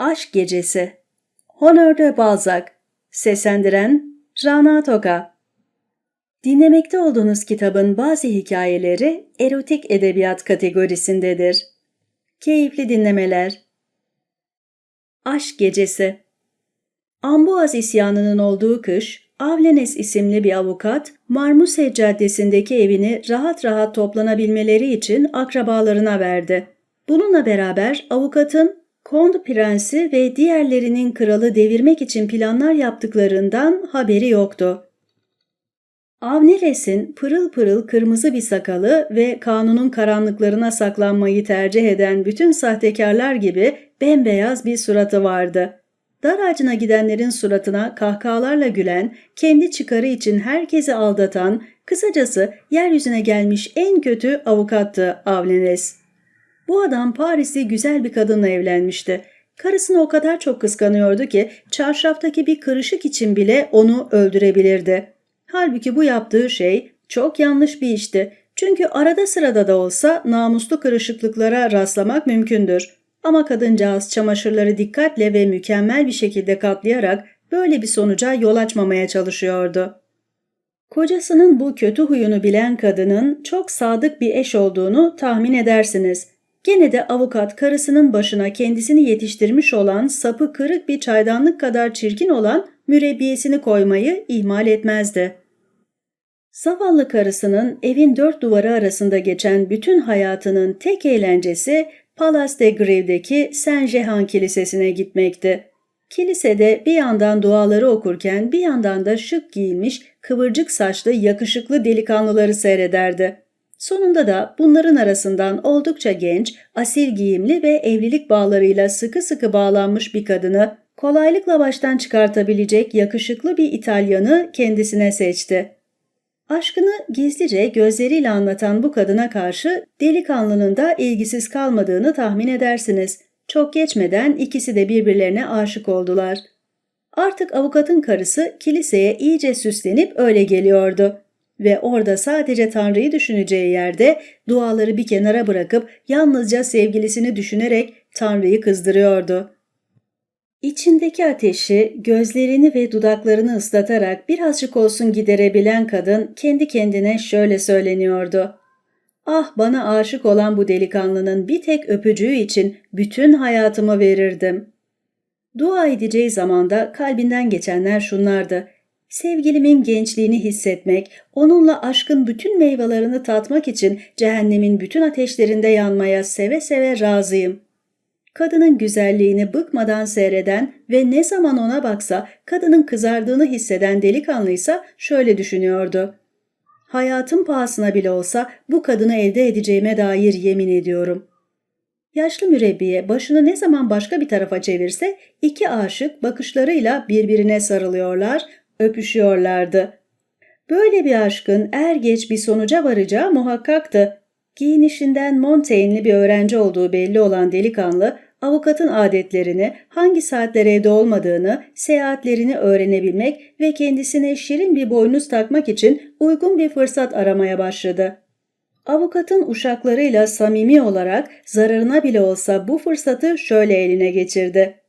Aşk Gecesi Honor de Balzac Seslendiren Rana Toka Dinlemekte olduğunuz kitabın bazı hikayeleri erotik edebiyat kategorisindedir. Keyifli dinlemeler. Aşk Gecesi Amboaz isyanının olduğu kış, Avlenes isimli bir avukat, Marmuse Caddesi'ndeki evini rahat rahat toplanabilmeleri için akrabalarına verdi. Bununla beraber avukatın Kond Prensi ve diğerlerinin kralı devirmek için planlar yaptıklarından haberi yoktu. Avniles'in pırıl pırıl kırmızı bir sakalı ve kanunun karanlıklarına saklanmayı tercih eden bütün sahtekarlar gibi bembeyaz bir suratı vardı. Dar ağacına gidenlerin suratına kahkahalarla gülen, kendi çıkarı için herkesi aldatan, kısacası yeryüzüne gelmiş en kötü avukattı Avlenes. Bu adam Paris'te güzel bir kadınla evlenmişti. Karısını o kadar çok kıskanıyordu ki çarşaftaki bir kırışık için bile onu öldürebilirdi. Halbuki bu yaptığı şey çok yanlış bir işti. Çünkü arada sırada da olsa namuslu kırışıklıklara rastlamak mümkündür. Ama kadıncağız çamaşırları dikkatle ve mükemmel bir şekilde katlayarak böyle bir sonuca yol açmamaya çalışıyordu. Kocasının bu kötü huyunu bilen kadının çok sadık bir eş olduğunu tahmin edersiniz. Gene de avukat karısının başına kendisini yetiştirmiş olan sapı kırık bir çaydanlık kadar çirkin olan mürebbiyesini koymayı ihmal etmezdi. Zavallı karısının evin dört duvarı arasında geçen bütün hayatının tek eğlencesi Palace de Grève'deki Saint Jehan Kilisesi'ne gitmekti. Kilisede bir yandan duaları okurken bir yandan da şık giyinmiş, kıvırcık saçlı, yakışıklı delikanlıları seyrederdi. Sonunda da bunların arasından oldukça genç, asil giyimli ve evlilik bağlarıyla sıkı sıkı bağlanmış bir kadını kolaylıkla baştan çıkartabilecek yakışıklı bir İtalyanı kendisine seçti. Aşkını gizlice gözleriyle anlatan bu kadına karşı delikanlının da ilgisiz kalmadığını tahmin edersiniz. Çok geçmeden ikisi de birbirlerine aşık oldular. Artık avukatın karısı kiliseye iyice süslenip öyle geliyordu. Ve orada sadece Tanrı'yı düşüneceği yerde duaları bir kenara bırakıp yalnızca sevgilisini düşünerek Tanrı'yı kızdırıyordu. İçindeki ateşi, gözlerini ve dudaklarını ıslatarak birazcık olsun giderebilen kadın kendi kendine şöyle söyleniyordu. Ah bana aşık olan bu delikanlının bir tek öpücüğü için bütün hayatımı verirdim. Dua edeceği zamanda kalbinden geçenler şunlardı. Sevgilimin gençliğini hissetmek, onunla aşkın bütün meyvelerini tatmak için cehennemin bütün ateşlerinde yanmaya seve seve razıyım.'' kadının güzelliğini bıkmadan seyreden ve ne zaman ona baksa kadının kızardığını hisseden delikanlıysa şöyle düşünüyordu. Hayatım pahasına bile olsa bu kadını elde edeceğime dair yemin ediyorum. Yaşlı mürebbiye başını ne zaman başka bir tarafa çevirse iki aşık bakışlarıyla birbirine sarılıyorlar, öpüşüyorlardı. Böyle bir aşkın er geç bir sonuca varacağı muhakkaktı. Giyinişinden Montaigne'li bir öğrenci olduğu belli olan delikanlı, avukatın adetlerini, hangi saatlere evde olmadığını, seyahatlerini öğrenebilmek ve kendisine şirin bir boynuz takmak için uygun bir fırsat aramaya başladı. Avukatın uşaklarıyla samimi olarak zararına bile olsa bu fırsatı şöyle eline geçirdi.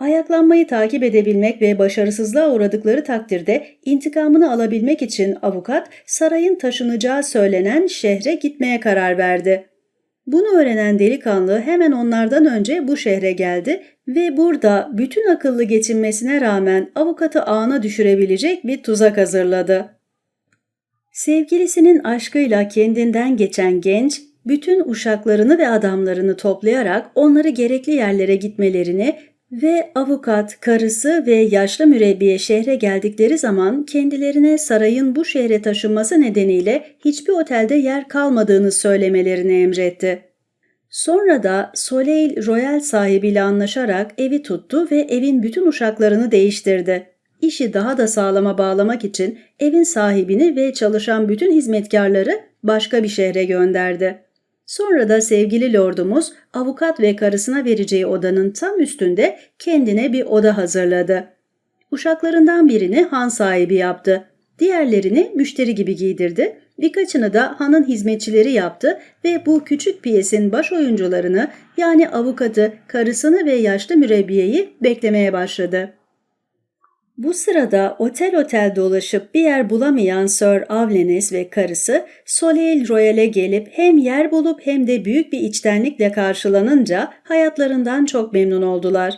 Ayaklanmayı takip edebilmek ve başarısızlığa uğradıkları takdirde intikamını alabilmek için avukat sarayın taşınacağı söylenen şehre gitmeye karar verdi. Bunu öğrenen delikanlı hemen onlardan önce bu şehre geldi ve burada bütün akıllı geçinmesine rağmen avukatı ağına düşürebilecek bir tuzak hazırladı. Sevgilisinin aşkıyla kendinden geçen genç, bütün uşaklarını ve adamlarını toplayarak onları gerekli yerlere gitmelerini ve avukat, karısı ve yaşlı mürebbiye şehre geldikleri zaman kendilerine sarayın bu şehre taşınması nedeniyle hiçbir otelde yer kalmadığını söylemelerini emretti. Sonra da Soleil Royal sahibiyle anlaşarak evi tuttu ve evin bütün uşaklarını değiştirdi. İşi daha da sağlama bağlamak için evin sahibini ve çalışan bütün hizmetkarları başka bir şehre gönderdi. Sonra da sevgili lordumuz avukat ve karısına vereceği odanın tam üstünde kendine bir oda hazırladı. Uşaklarından birini han sahibi yaptı. Diğerlerini müşteri gibi giydirdi Birkaçını da hanın hizmetçileri yaptı ve bu küçük piyesin baş oyuncularını yani avukatı, karısını ve yaşlı mürebbiyeyi beklemeye başladı. Bu sırada otel otel dolaşıp bir yer bulamayan Sir Avlenes ve karısı Soleil Royal'e gelip hem yer bulup hem de büyük bir içtenlikle karşılanınca hayatlarından çok memnun oldular.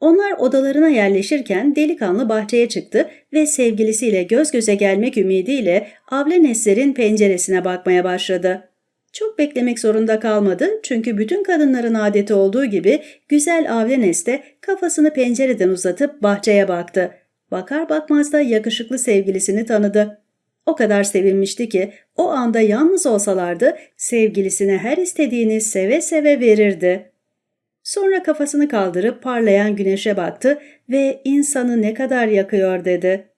Onlar odalarına yerleşirken delikanlı bahçeye çıktı ve sevgilisiyle göz göze gelmek ümidiyle Avlenes'lerin penceresine bakmaya başladı. Çok beklemek zorunda kalmadı çünkü bütün kadınların adeti olduğu gibi güzel Avlenes de kafasını pencereden uzatıp bahçeye baktı. Bakar bakmaz da yakışıklı sevgilisini tanıdı. O kadar sevinmişti ki o anda yalnız olsalardı sevgilisine her istediğini seve seve verirdi. Sonra kafasını kaldırıp parlayan güneşe baktı ve insanı ne kadar yakıyor dedi.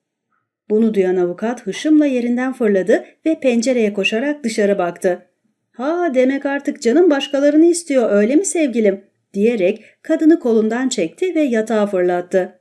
Bunu duyan avukat hışımla yerinden fırladı ve pencereye koşarak dışarı baktı. Ha demek artık canım başkalarını istiyor öyle mi sevgilim? diyerek kadını kolundan çekti ve yatağa fırlattı.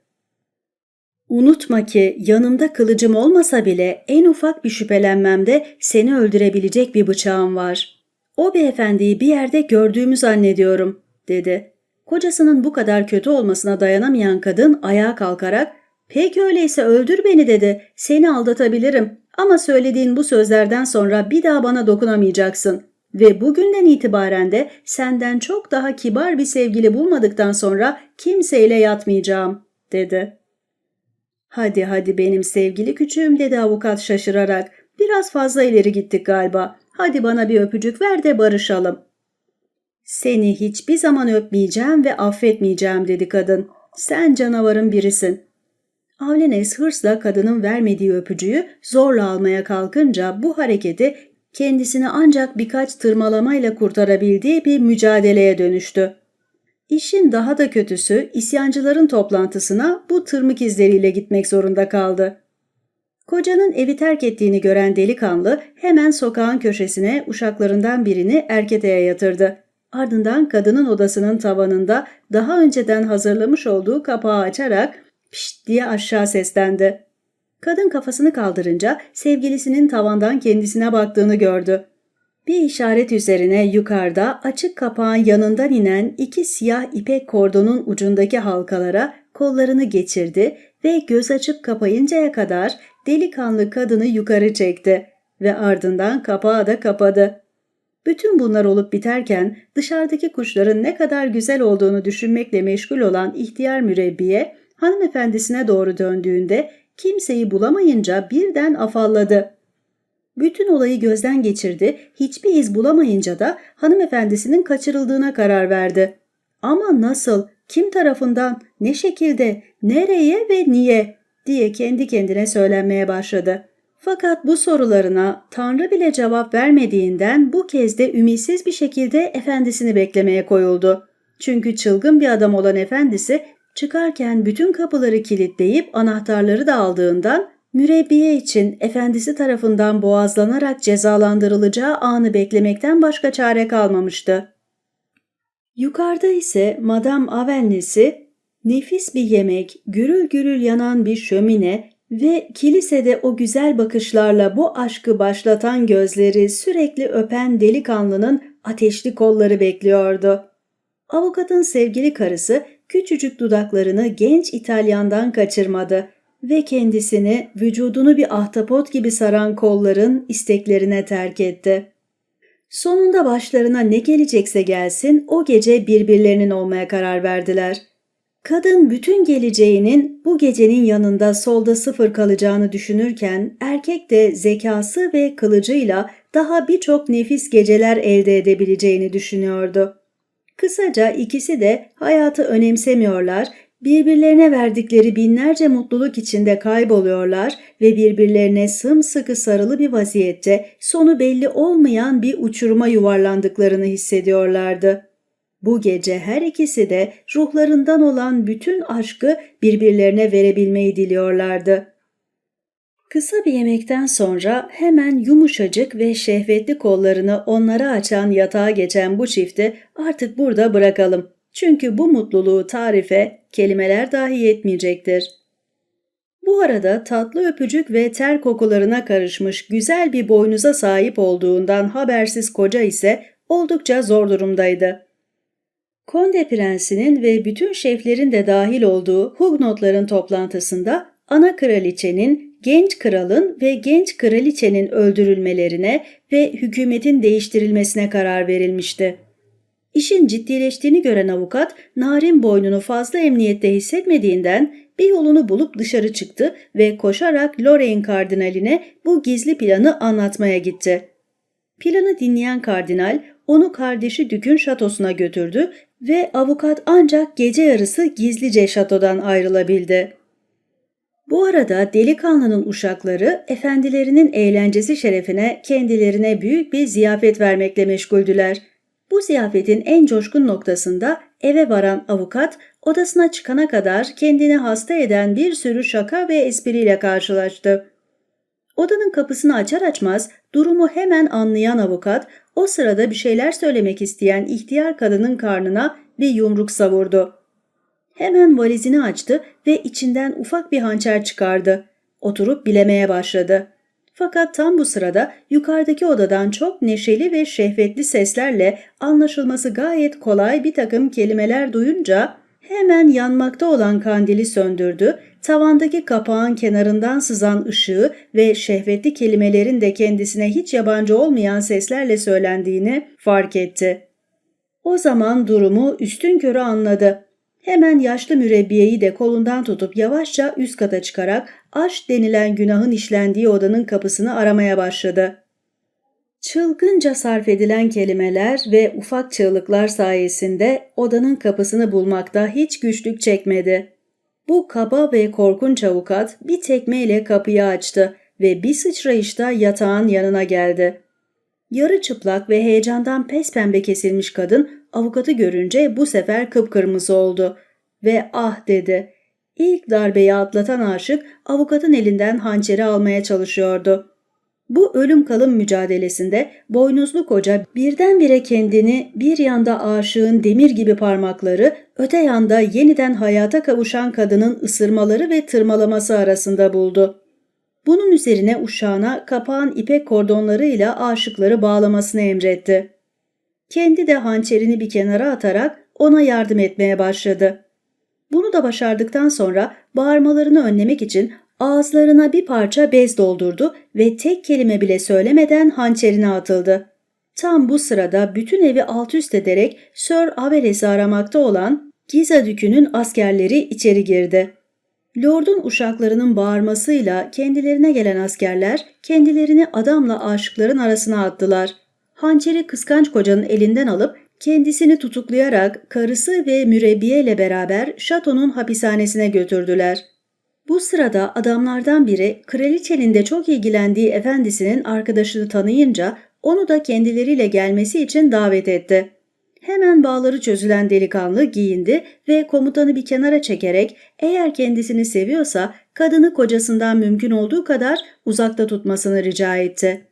Unutma ki yanımda kılıcım olmasa bile en ufak bir şüphelenmemde seni öldürebilecek bir bıçağım var. O beyefendiyi bir yerde gördüğümü zannediyorum, dedi. Kocasının bu kadar kötü olmasına dayanamayan kadın ayağa kalkarak ''Peki öyleyse öldür beni'' dedi. ''Seni aldatabilirim ama söylediğin bu sözlerden sonra bir daha bana dokunamayacaksın. Ve bugünden itibaren de senden çok daha kibar bir sevgili bulmadıktan sonra kimseyle yatmayacağım.'' dedi. Hadi hadi benim sevgili küçüğüm dedi avukat şaşırarak. Biraz fazla ileri gittik galiba. Hadi bana bir öpücük ver de barışalım. Seni hiçbir zaman öpmeyeceğim ve affetmeyeceğim dedi kadın. Sen canavarın birisin. Avlenes hırsla kadının vermediği öpücüğü zorla almaya kalkınca bu hareketi kendisini ancak birkaç tırmalamayla kurtarabildiği bir mücadeleye dönüştü. İşin daha da kötüsü isyancıların toplantısına bu tırmık izleriyle gitmek zorunda kaldı. Kocanın evi terk ettiğini gören delikanlı hemen sokağın köşesine uşaklarından birini erketeye yatırdı. Ardından kadının odasının tavanında daha önceden hazırlamış olduğu kapağı açarak pişt diye aşağı seslendi. Kadın kafasını kaldırınca sevgilisinin tavandan kendisine baktığını gördü. Bir işaret üzerine yukarıda açık kapağın yanından inen iki siyah ipek kordonun ucundaki halkalara kollarını geçirdi ve göz açıp kapayıncaya kadar delikanlı kadını yukarı çekti ve ardından kapağı da kapadı. Bütün bunlar olup biterken dışarıdaki kuşların ne kadar güzel olduğunu düşünmekle meşgul olan ihtiyar mürebbiye hanımefendisine doğru döndüğünde kimseyi bulamayınca birden afalladı. Bütün olayı gözden geçirdi, hiçbir iz bulamayınca da hanımefendisinin kaçırıldığına karar verdi. Ama nasıl, kim tarafından, ne şekilde, nereye ve niye diye kendi kendine söylenmeye başladı. Fakat bu sorularına Tanrı bile cevap vermediğinden bu kez de ümitsiz bir şekilde efendisini beklemeye koyuldu. Çünkü çılgın bir adam olan efendisi çıkarken bütün kapıları kilitleyip anahtarları da aldığından mürebbiye için efendisi tarafından boğazlanarak cezalandırılacağı anı beklemekten başka çare kalmamıştı. Yukarıda ise Madame Avennes'i nefis bir yemek, gürül gürül yanan bir şömine ve kilisede o güzel bakışlarla bu aşkı başlatan gözleri sürekli öpen delikanlının ateşli kolları bekliyordu. Avukatın sevgili karısı küçücük dudaklarını genç İtalyandan kaçırmadı ve kendisini vücudunu bir ahtapot gibi saran kolların isteklerine terk etti. Sonunda başlarına ne gelecekse gelsin o gece birbirlerinin olmaya karar verdiler. Kadın bütün geleceğinin bu gecenin yanında solda sıfır kalacağını düşünürken erkek de zekası ve kılıcıyla daha birçok nefis geceler elde edebileceğini düşünüyordu. Kısaca ikisi de hayatı önemsemiyorlar birbirlerine verdikleri binlerce mutluluk içinde kayboluyorlar ve birbirlerine sımsıkı sarılı bir vaziyette sonu belli olmayan bir uçuruma yuvarlandıklarını hissediyorlardı. Bu gece her ikisi de ruhlarından olan bütün aşkı birbirlerine verebilmeyi diliyorlardı. Kısa bir yemekten sonra hemen yumuşacık ve şehvetli kollarını onlara açan yatağa geçen bu çifti artık burada bırakalım. Çünkü bu mutluluğu tarife kelimeler dahi yetmeyecektir. Bu arada tatlı öpücük ve ter kokularına karışmış güzel bir boynuza sahip olduğundan habersiz koca ise oldukça zor durumdaydı. Konde Prensi'nin ve bütün şeflerin de dahil olduğu Hugnotların toplantısında ana kraliçenin, genç kralın ve genç kraliçenin öldürülmelerine ve hükümetin değiştirilmesine karar verilmişti. İşin ciddileştiğini gören avukat, Narin boynunu fazla emniyette hissetmediğinden bir yolunu bulup dışarı çıktı ve koşarak Lorraine kardinaline bu gizli planı anlatmaya gitti. Planı dinleyen kardinal onu kardeşi Dük'ün şatosuna götürdü ve avukat ancak gece yarısı gizlice şatodan ayrılabildi. Bu arada delikanlının uşakları efendilerinin eğlencesi şerefine kendilerine büyük bir ziyafet vermekle meşguldüler. Bu ziyafetin en coşkun noktasında eve varan avukat odasına çıkana kadar kendini hasta eden bir sürü şaka ve espriyle karşılaştı. Odanın kapısını açar açmaz durumu hemen anlayan avukat o sırada bir şeyler söylemek isteyen ihtiyar kadının karnına bir yumruk savurdu. Hemen valizini açtı ve içinden ufak bir hançer çıkardı. Oturup bilemeye başladı. Fakat tam bu sırada yukarıdaki odadan çok neşeli ve şehvetli seslerle anlaşılması gayet kolay bir takım kelimeler duyunca hemen yanmakta olan kandili söndürdü, tavandaki kapağın kenarından sızan ışığı ve şehvetli kelimelerin de kendisine hiç yabancı olmayan seslerle söylendiğini fark etti. O zaman durumu üstün körü anladı. Hemen yaşlı mürebbiyeyi de kolundan tutup yavaşça üst kata çıkarak aş denilen günahın işlendiği odanın kapısını aramaya başladı. Çılgınca sarf edilen kelimeler ve ufak çığlıklar sayesinde odanın kapısını bulmakta hiç güçlük çekmedi. Bu kaba ve korkunç avukat bir tekmeyle kapıyı açtı ve bir sıçrayışta yatağın yanına geldi. Yarı çıplak ve heyecandan pes pembe kesilmiş kadın avukatı görünce bu sefer kıpkırmızı oldu ve ah dedi. İlk darbeyi atlatan aşık avukatın elinden hançeri almaya çalışıyordu. Bu ölüm kalım mücadelesinde boynuzlu koca birdenbire kendini bir yanda aşığın demir gibi parmakları, öte yanda yeniden hayata kavuşan kadının ısırmaları ve tırmalaması arasında buldu. Bunun üzerine uşağına kapağın ipek kordonlarıyla aşıkları bağlamasını emretti. Kendi de hançerini bir kenara atarak ona yardım etmeye başladı. Bunu da başardıktan sonra bağırmalarını önlemek için ağızlarına bir parça bez doldurdu ve tek kelime bile söylemeden hançerine atıldı. Tam bu sırada bütün evi alt üst ederek Sir Aveles'i aramakta olan Giza Dükü'nün askerleri içeri girdi. Lord'un uşaklarının bağırmasıyla kendilerine gelen askerler kendilerini adamla aşıkların arasına attılar. Hançeri kıskanç kocanın elinden alıp kendisini tutuklayarak karısı ve mürebbiye ile beraber şatonun hapishanesine götürdüler. Bu sırada adamlardan biri kraliçenin de çok ilgilendiği efendisinin arkadaşını tanıyınca onu da kendileriyle gelmesi için davet etti. Hemen bağları çözülen delikanlı giyindi ve komutanı bir kenara çekerek eğer kendisini seviyorsa kadını kocasından mümkün olduğu kadar uzakta tutmasını rica etti.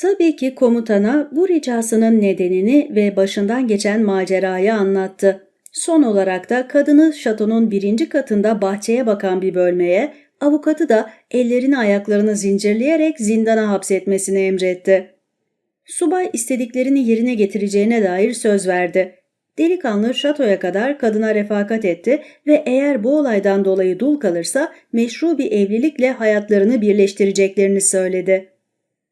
Tabii ki komutana bu ricasının nedenini ve başından geçen macerayı anlattı. Son olarak da kadını şatonun birinci katında bahçeye bakan bir bölmeye, avukatı da ellerini ayaklarını zincirleyerek zindana hapsetmesini emretti. Subay istediklerini yerine getireceğine dair söz verdi. Delikanlı şatoya kadar kadına refakat etti ve eğer bu olaydan dolayı dul kalırsa meşru bir evlilikle hayatlarını birleştireceklerini söyledi.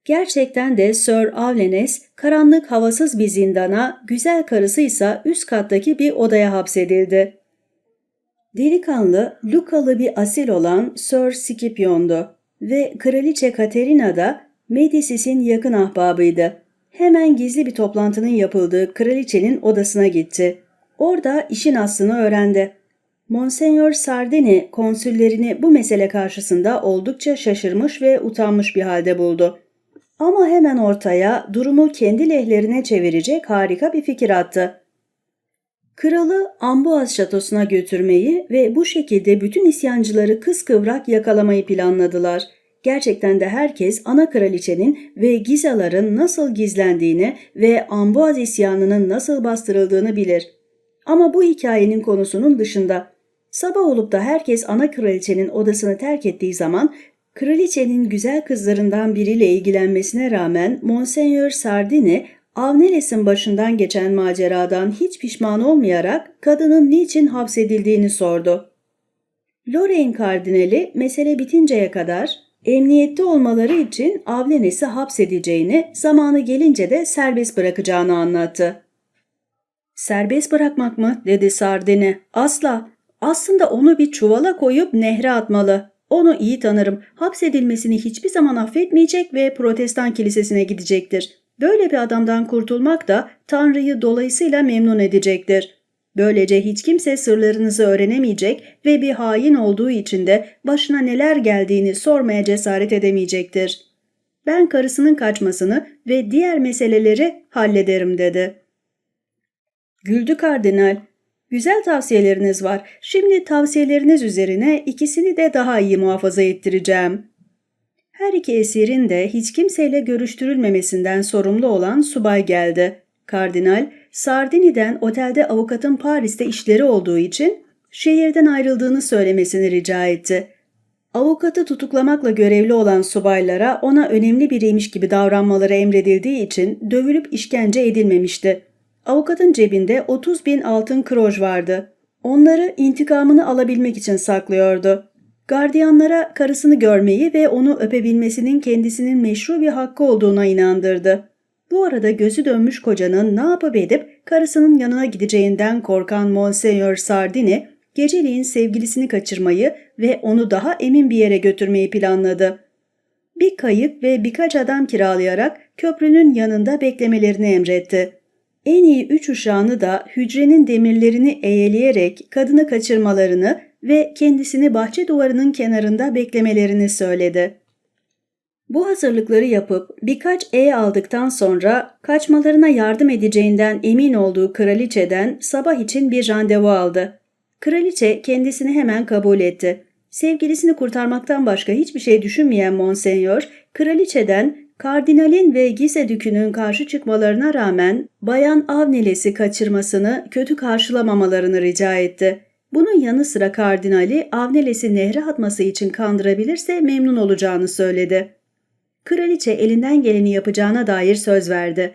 Gerçekten de Sir Avlenes karanlık havasız bir zindana, güzel karısı ise üst kattaki bir odaya hapsedildi. Delikanlı, Lukalı bir asil olan Sir Scipion'du ve Kraliçe Katerina da Medisis'in yakın ahbabıydı. Hemen gizli bir toplantının yapıldığı kraliçenin odasına gitti. Orada işin aslını öğrendi. Monsenyor Sardini konsüllerini bu mesele karşısında oldukça şaşırmış ve utanmış bir halde buldu. Ama hemen ortaya durumu kendi lehlerine çevirecek harika bir fikir attı. Kralı Amboaz şatosuna götürmeyi ve bu şekilde bütün isyancıları kıskıvrak yakalamayı planladılar. Gerçekten de herkes ana kraliçenin ve Gizaların nasıl gizlendiğini ve Amboaz isyanının nasıl bastırıldığını bilir. Ama bu hikayenin konusunun dışında. Sabah olup da herkes ana kraliçenin odasını terk ettiği zaman kraliçenin güzel kızlarından biriyle ilgilenmesine rağmen Monseigneur Sardini Avneles'in başından geçen maceradan hiç pişman olmayarak kadının niçin hapsedildiğini sordu. Lorraine kardinali mesele bitinceye kadar emniyette olmaları için Avlenes'i hapsedeceğini, zamanı gelince de serbest bırakacağını anlattı. Serbest bırakmak mı? dedi Sardini. Asla. Aslında onu bir çuvala koyup nehre atmalı. Onu iyi tanırım. Hapsedilmesini hiçbir zaman affetmeyecek ve protestan kilisesine gidecektir. Böyle bir adamdan kurtulmak da Tanrı'yı dolayısıyla memnun edecektir. Böylece hiç kimse sırlarınızı öğrenemeyecek ve bir hain olduğu için de başına neler geldiğini sormaya cesaret edemeyecektir. Ben karısının kaçmasını ve diğer meseleleri hallederim dedi. Güldü kardinal. Güzel tavsiyeleriniz var. Şimdi tavsiyeleriniz üzerine ikisini de daha iyi muhafaza ettireceğim. Her iki esirin de hiç kimseyle görüştürülmemesinden sorumlu olan subay geldi. Kardinal, Sardini'den otelde avukatın Paris'te işleri olduğu için şehirden ayrıldığını söylemesini rica etti. Avukatı tutuklamakla görevli olan subaylara ona önemli biriymiş gibi davranmaları emredildiği için dövülüp işkence edilmemişti. Avukatın cebinde 30 bin altın kroj vardı. Onları intikamını alabilmek için saklıyordu. Gardiyanlara karısını görmeyi ve onu öpebilmesinin kendisinin meşru bir hakkı olduğuna inandırdı. Bu arada gözü dönmüş kocanın ne yapıp edip karısının yanına gideceğinden korkan Monsieur Sardini, geceliğin sevgilisini kaçırmayı ve onu daha emin bir yere götürmeyi planladı. Bir kayık ve birkaç adam kiralayarak köprünün yanında beklemelerini emretti. En iyi üç uşağını da hücrenin demirlerini eğeleyerek kadını kaçırmalarını ve kendisini bahçe duvarının kenarında beklemelerini söyledi. Bu hazırlıkları yapıp birkaç E aldıktan sonra kaçmalarına yardım edeceğinden emin olduğu kraliçeden sabah için bir randevu aldı. Kraliçe kendisini hemen kabul etti. Sevgilisini kurtarmaktan başka hiçbir şey düşünmeyen Monsenyor, kraliçeden kardinalin ve Gise dükünün karşı çıkmalarına rağmen Bayan Avniles'i kaçırmasını kötü karşılamamalarını rica etti. Bunun yanı sıra kardinali Avniles'i nehre atması için kandırabilirse memnun olacağını söyledi. Kraliçe elinden geleni yapacağına dair söz verdi.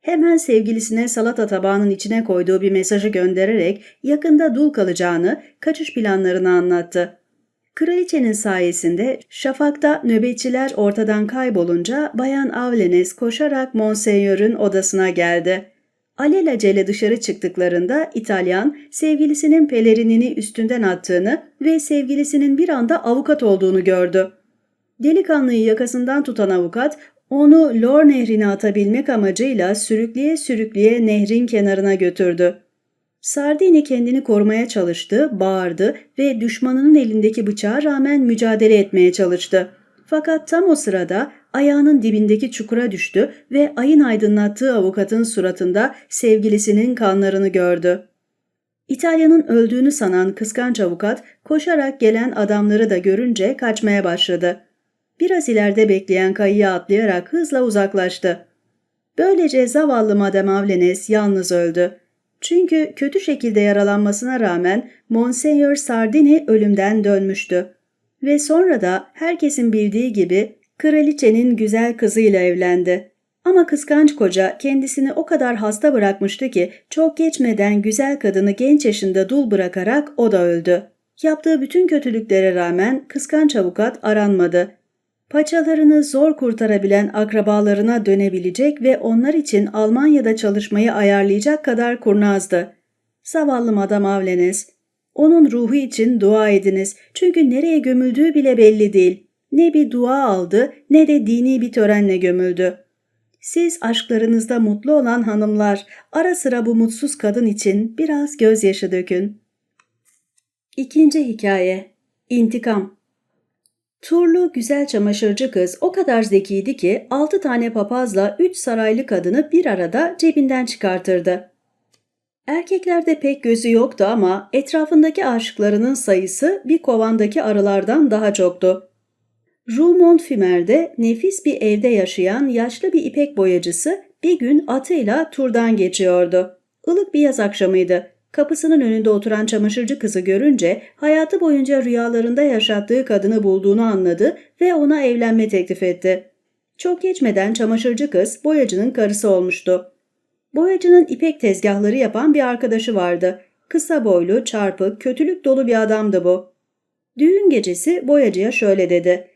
Hemen sevgilisine salata tabağının içine koyduğu bir mesajı göndererek yakında dul kalacağını, kaçış planlarını anlattı. Kraliçenin sayesinde şafakta nöbetçiler ortadan kaybolunca Bayan Avlenes koşarak Monseigneur'ün odasına geldi. Alelacele dışarı çıktıklarında İtalyan sevgilisinin pelerinini üstünden attığını ve sevgilisinin bir anda avukat olduğunu gördü. Delikanlıyı yakasından tutan avukat onu Lor nehrine atabilmek amacıyla sürükleye sürükleye nehrin kenarına götürdü. Sardini kendini korumaya çalıştı, bağırdı ve düşmanının elindeki bıçağa rağmen mücadele etmeye çalıştı. Fakat tam o sırada ayağının dibindeki çukura düştü ve ayın aydınlattığı avukatın suratında sevgilisinin kanlarını gördü. İtalya'nın öldüğünü sanan kıskanç avukat koşarak gelen adamları da görünce kaçmaya başladı. Biraz ileride bekleyen kayıya atlayarak hızla uzaklaştı. Böylece zavallı Madame Avlenes yalnız öldü. Çünkü kötü şekilde yaralanmasına rağmen Monseigneur Sardini ölümden dönmüştü. Ve sonra da herkesin bildiği gibi kraliçenin güzel kızıyla evlendi. Ama kıskanç koca kendisini o kadar hasta bırakmıştı ki çok geçmeden güzel kadını genç yaşında dul bırakarak o da öldü. Yaptığı bütün kötülüklere rağmen kıskanç avukat aranmadı paçalarını zor kurtarabilen akrabalarına dönebilecek ve onlar için Almanya'da çalışmayı ayarlayacak kadar kurnazdı. Zavallı Madam Avlenes, onun ruhu için dua ediniz çünkü nereye gömüldüğü bile belli değil. Ne bir dua aldı ne de dini bir törenle gömüldü. Siz aşklarınızda mutlu olan hanımlar ara sıra bu mutsuz kadın için biraz gözyaşı dökün. İkinci hikaye İntikam Turlu güzel çamaşırcı kız o kadar zekiydi ki altı tane papazla üç saraylı kadını bir arada cebinden çıkartırdı. Erkeklerde pek gözü yoktu ama etrafındaki aşıklarının sayısı bir kovandaki arılardan daha çoktu. Rue Montfimer'de nefis bir evde yaşayan yaşlı bir ipek boyacısı bir gün atıyla turdan geçiyordu. Ilık bir yaz akşamıydı. Kapısının önünde oturan çamaşırcı kızı görünce hayatı boyunca rüyalarında yaşattığı kadını bulduğunu anladı ve ona evlenme teklif etti. Çok geçmeden çamaşırcı kız boyacının karısı olmuştu. Boyacının ipek tezgahları yapan bir arkadaşı vardı. Kısa boylu, çarpık, kötülük dolu bir adamdı bu. Düğün gecesi boyacıya şöyle dedi.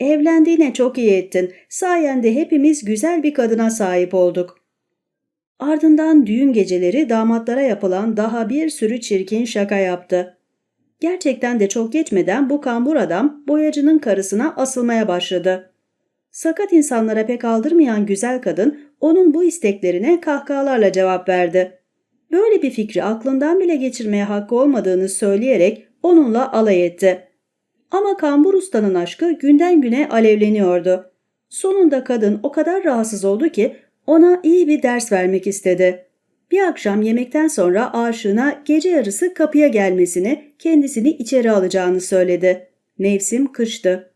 Evlendiğine çok iyi ettin. Sayende hepimiz güzel bir kadına sahip olduk. Ardından düğün geceleri damatlara yapılan daha bir sürü çirkin şaka yaptı. Gerçekten de çok geçmeden bu kambur adam boyacının karısına asılmaya başladı. Sakat insanlara pek aldırmayan güzel kadın onun bu isteklerine kahkahalarla cevap verdi. Böyle bir fikri aklından bile geçirmeye hakkı olmadığını söyleyerek onunla alay etti. Ama kambur ustanın aşkı günden güne alevleniyordu. Sonunda kadın o kadar rahatsız oldu ki ona iyi bir ders vermek istedi. Bir akşam yemekten sonra aşığına gece yarısı kapıya gelmesini, kendisini içeri alacağını söyledi. Mevsim kıştı.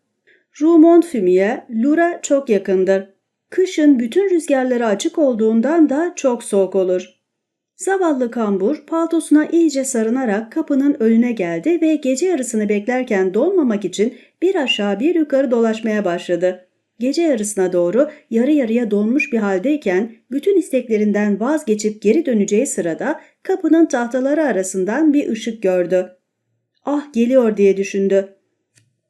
Rumont Fumiye, Lura çok yakındır. Kışın bütün rüzgarları açık olduğundan da çok soğuk olur. Zavallı kambur paltosuna iyice sarınarak kapının önüne geldi ve gece yarısını beklerken donmamak için bir aşağı bir yukarı dolaşmaya başladı. Gece yarısına doğru yarı yarıya donmuş bir haldeyken bütün isteklerinden vazgeçip geri döneceği sırada kapının tahtaları arasından bir ışık gördü. Ah geliyor diye düşündü.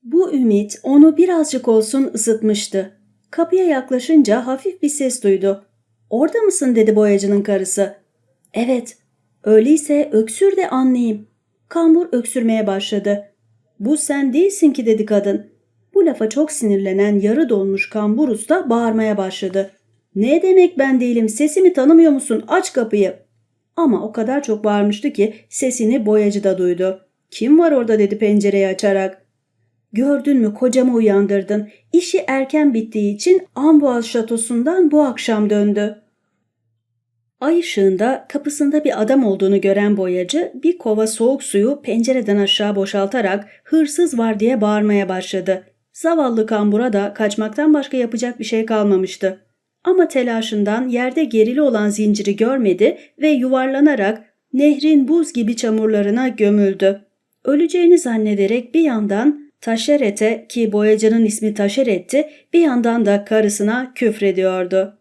Bu ümit onu birazcık olsun ısıtmıştı. Kapıya yaklaşınca hafif bir ses duydu. Orada mısın dedi boyacının karısı. Evet. Öyleyse öksür de anlayayım. Kambur öksürmeye başladı. Bu sen değilsin ki dedi kadın. Bu lafa çok sinirlenen yarı donmuş kambur usta bağırmaya başladı. Ne demek ben değilim sesimi tanımıyor musun aç kapıyı. Ama o kadar çok bağırmıştı ki sesini boyacı da duydu. Kim var orada dedi pencereyi açarak. Gördün mü kocamı uyandırdın. İşi erken bittiği için Amboaz şatosundan bu akşam döndü. Ay ışığında kapısında bir adam olduğunu gören boyacı bir kova soğuk suyu pencereden aşağı boşaltarak hırsız var diye bağırmaya başladı. Zavallı kambura da kaçmaktan başka yapacak bir şey kalmamıştı. Ama telaşından yerde gerili olan zinciri görmedi ve yuvarlanarak nehrin buz gibi çamurlarına gömüldü. Öleceğini zannederek bir yandan Taşeret'e ki boyacının ismi Taşeret'ti bir yandan da karısına küfrediyordu.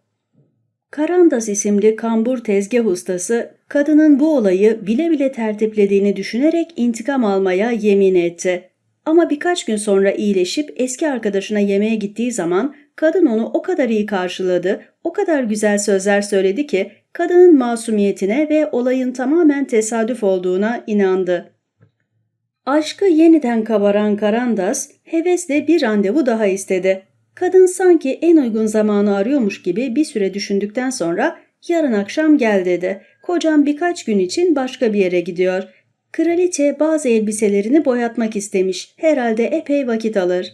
Karandas isimli kambur tezgah ustası kadının bu olayı bile bile tertiplediğini düşünerek intikam almaya yemin etti. Ama birkaç gün sonra iyileşip eski arkadaşına yemeğe gittiği zaman kadın onu o kadar iyi karşıladı, o kadar güzel sözler söyledi ki kadının masumiyetine ve olayın tamamen tesadüf olduğuna inandı. Aşkı yeniden kabaran Karandas hevesle bir randevu daha istedi. Kadın sanki en uygun zamanı arıyormuş gibi bir süre düşündükten sonra yarın akşam gel dedi. Kocam birkaç gün için başka bir yere gidiyor. Kraliçe bazı elbiselerini boyatmak istemiş. Herhalde epey vakit alır.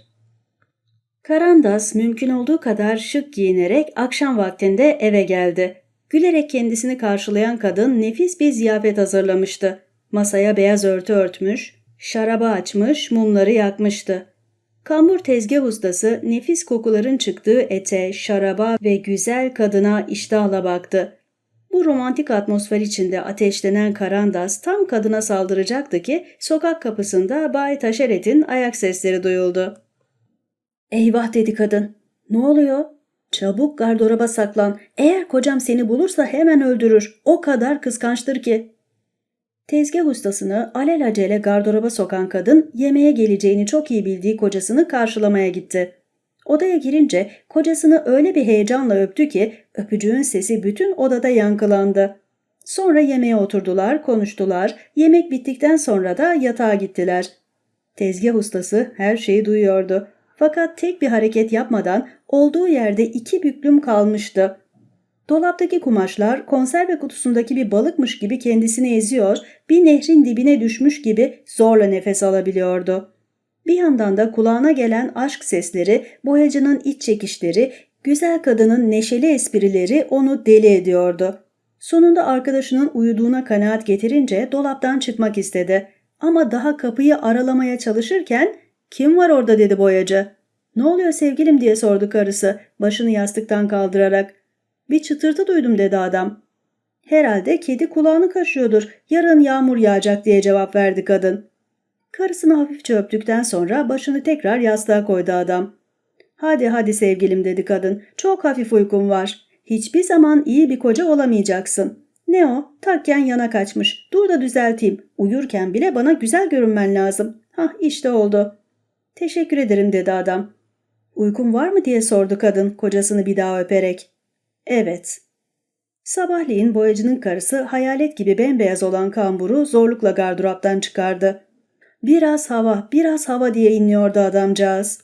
Karandas mümkün olduğu kadar şık giyinerek akşam vaktinde eve geldi. Gülerek kendisini karşılayan kadın nefis bir ziyafet hazırlamıştı. Masaya beyaz örtü örtmüş, şaraba açmış, mumları yakmıştı. Kambur tezgah ustası nefis kokuların çıktığı ete, şaraba ve güzel kadına iştahla baktı. Bu romantik atmosfer içinde ateşlenen Karandas tam kadına saldıracaktı ki sokak kapısında Bay Taşeret'in ayak sesleri duyuldu. Eyvah dedi kadın. Ne oluyor? Çabuk gardıroba saklan. Eğer kocam seni bulursa hemen öldürür. O kadar kıskançtır ki. Tezgah ustasını alelacele gardıroba sokan kadın yemeğe geleceğini çok iyi bildiği kocasını karşılamaya gitti. Odaya girince kocasını öyle bir heyecanla öptü ki öpücüğün sesi bütün odada yankılandı. Sonra yemeğe oturdular, konuştular. Yemek bittikten sonra da yatağa gittiler. Tezgah ustası her şeyi duyuyordu. Fakat tek bir hareket yapmadan olduğu yerde iki büklüm kalmıştı. Dolaptaki kumaşlar konserve kutusundaki bir balıkmış gibi kendisini eziyor, bir nehrin dibine düşmüş gibi zorla nefes alabiliyordu. Bir yandan da kulağına gelen aşk sesleri, boyacının iç çekişleri, güzel kadının neşeli esprileri onu deli ediyordu. Sonunda arkadaşının uyuduğuna kanaat getirince dolaptan çıkmak istedi. Ama daha kapıyı aralamaya çalışırken ''Kim var orada?'' dedi boyacı. ''Ne oluyor sevgilim?'' diye sordu karısı başını yastıktan kaldırarak. Bir çıtırtı duydum dedi adam. Herhalde kedi kulağını kaşıyordur. Yarın yağmur yağacak diye cevap verdi kadın. Karısını hafifçe öptükten sonra başını tekrar yastığa koydu adam. Hadi hadi sevgilim dedi kadın. Çok hafif uykum var. Hiçbir zaman iyi bir koca olamayacaksın. Ne o? Takken yana kaçmış. Dur da düzelteyim. Uyurken bile bana güzel görünmen lazım. Hah işte oldu. Teşekkür ederim dedi adam. Uykun var mı diye sordu kadın kocasını bir daha öperek. Evet. Sabahleyin boyacının karısı hayalet gibi bembeyaz olan kamburu zorlukla gardıroptan çıkardı. Biraz hava, biraz hava diye inliyordu adamcağız.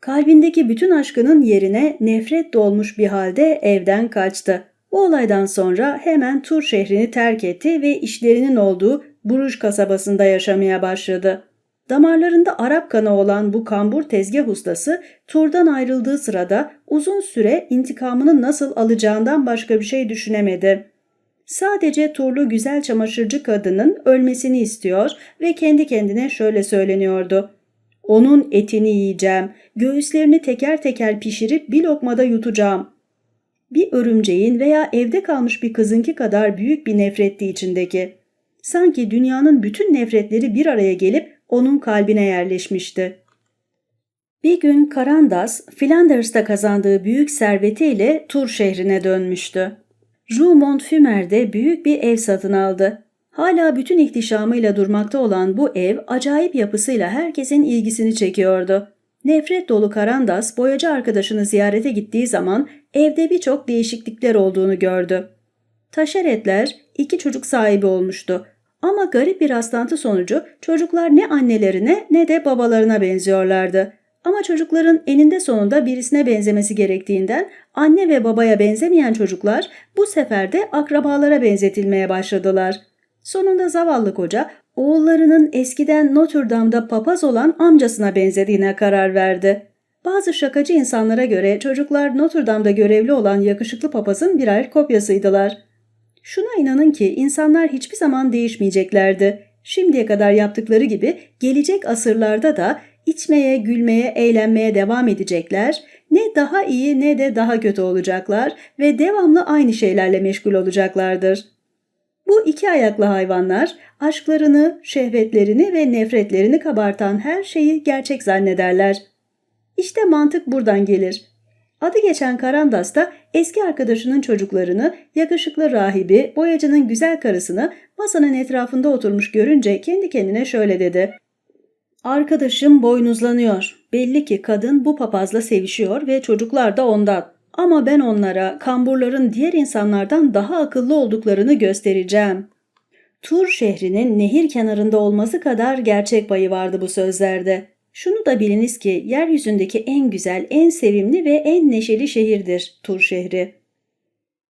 Kalbindeki bütün aşkının yerine nefret dolmuş bir halde evden kaçtı. Bu olaydan sonra hemen Tur şehrini terk etti ve işlerinin olduğu Buruj kasabasında yaşamaya başladı. Damarlarında Arap kanı olan bu kambur tezgah ustası Tur'dan ayrıldığı sırada uzun süre intikamını nasıl alacağından başka bir şey düşünemedi. Sadece Turlu güzel çamaşırcı kadının ölmesini istiyor ve kendi kendine şöyle söyleniyordu. Onun etini yiyeceğim, göğüslerini teker teker pişirip bir lokmada yutacağım. Bir örümceğin veya evde kalmış bir kızınki kadar büyük bir nefretti içindeki. Sanki dünyanın bütün nefretleri bir araya gelip onun kalbine yerleşmişti. Bir gün Karandas, Flanders'ta kazandığı büyük servetiyle Tur şehrine dönmüştü. Rue Montfumer'de büyük bir ev satın aldı. Hala bütün ihtişamıyla durmakta olan bu ev acayip yapısıyla herkesin ilgisini çekiyordu. Nefret dolu Karandas boyacı arkadaşını ziyarete gittiği zaman evde birçok değişiklikler olduğunu gördü. Taşeretler iki çocuk sahibi olmuştu. Ama garip bir rastlantı sonucu çocuklar ne annelerine ne de babalarına benziyorlardı. Ama çocukların eninde sonunda birisine benzemesi gerektiğinden anne ve babaya benzemeyen çocuklar bu sefer de akrabalara benzetilmeye başladılar. Sonunda zavallı koca oğullarının eskiden Notre Dame'da papaz olan amcasına benzediğine karar verdi. Bazı şakacı insanlara göre çocuklar Notre Dame'da görevli olan yakışıklı papazın birer kopyasıydılar. Şuna inanın ki insanlar hiçbir zaman değişmeyeceklerdi. Şimdiye kadar yaptıkları gibi gelecek asırlarda da içmeye, gülmeye, eğlenmeye devam edecekler. Ne daha iyi ne de daha kötü olacaklar ve devamlı aynı şeylerle meşgul olacaklardır. Bu iki ayaklı hayvanlar aşklarını, şehvetlerini ve nefretlerini kabartan her şeyi gerçek zannederler. İşte mantık buradan gelir. Adı geçen Karandas da eski arkadaşının çocuklarını, yakışıklı rahibi, boyacının güzel karısını masanın etrafında oturmuş görünce kendi kendine şöyle dedi. Arkadaşım boynuzlanıyor. Belli ki kadın bu papazla sevişiyor ve çocuklar da ondan. Ama ben onlara kamburların diğer insanlardan daha akıllı olduklarını göstereceğim. Tur şehrinin nehir kenarında olması kadar gerçek payı vardı bu sözlerde. Şunu da biliniz ki yeryüzündeki en güzel, en sevimli ve en neşeli şehirdir Tur şehri.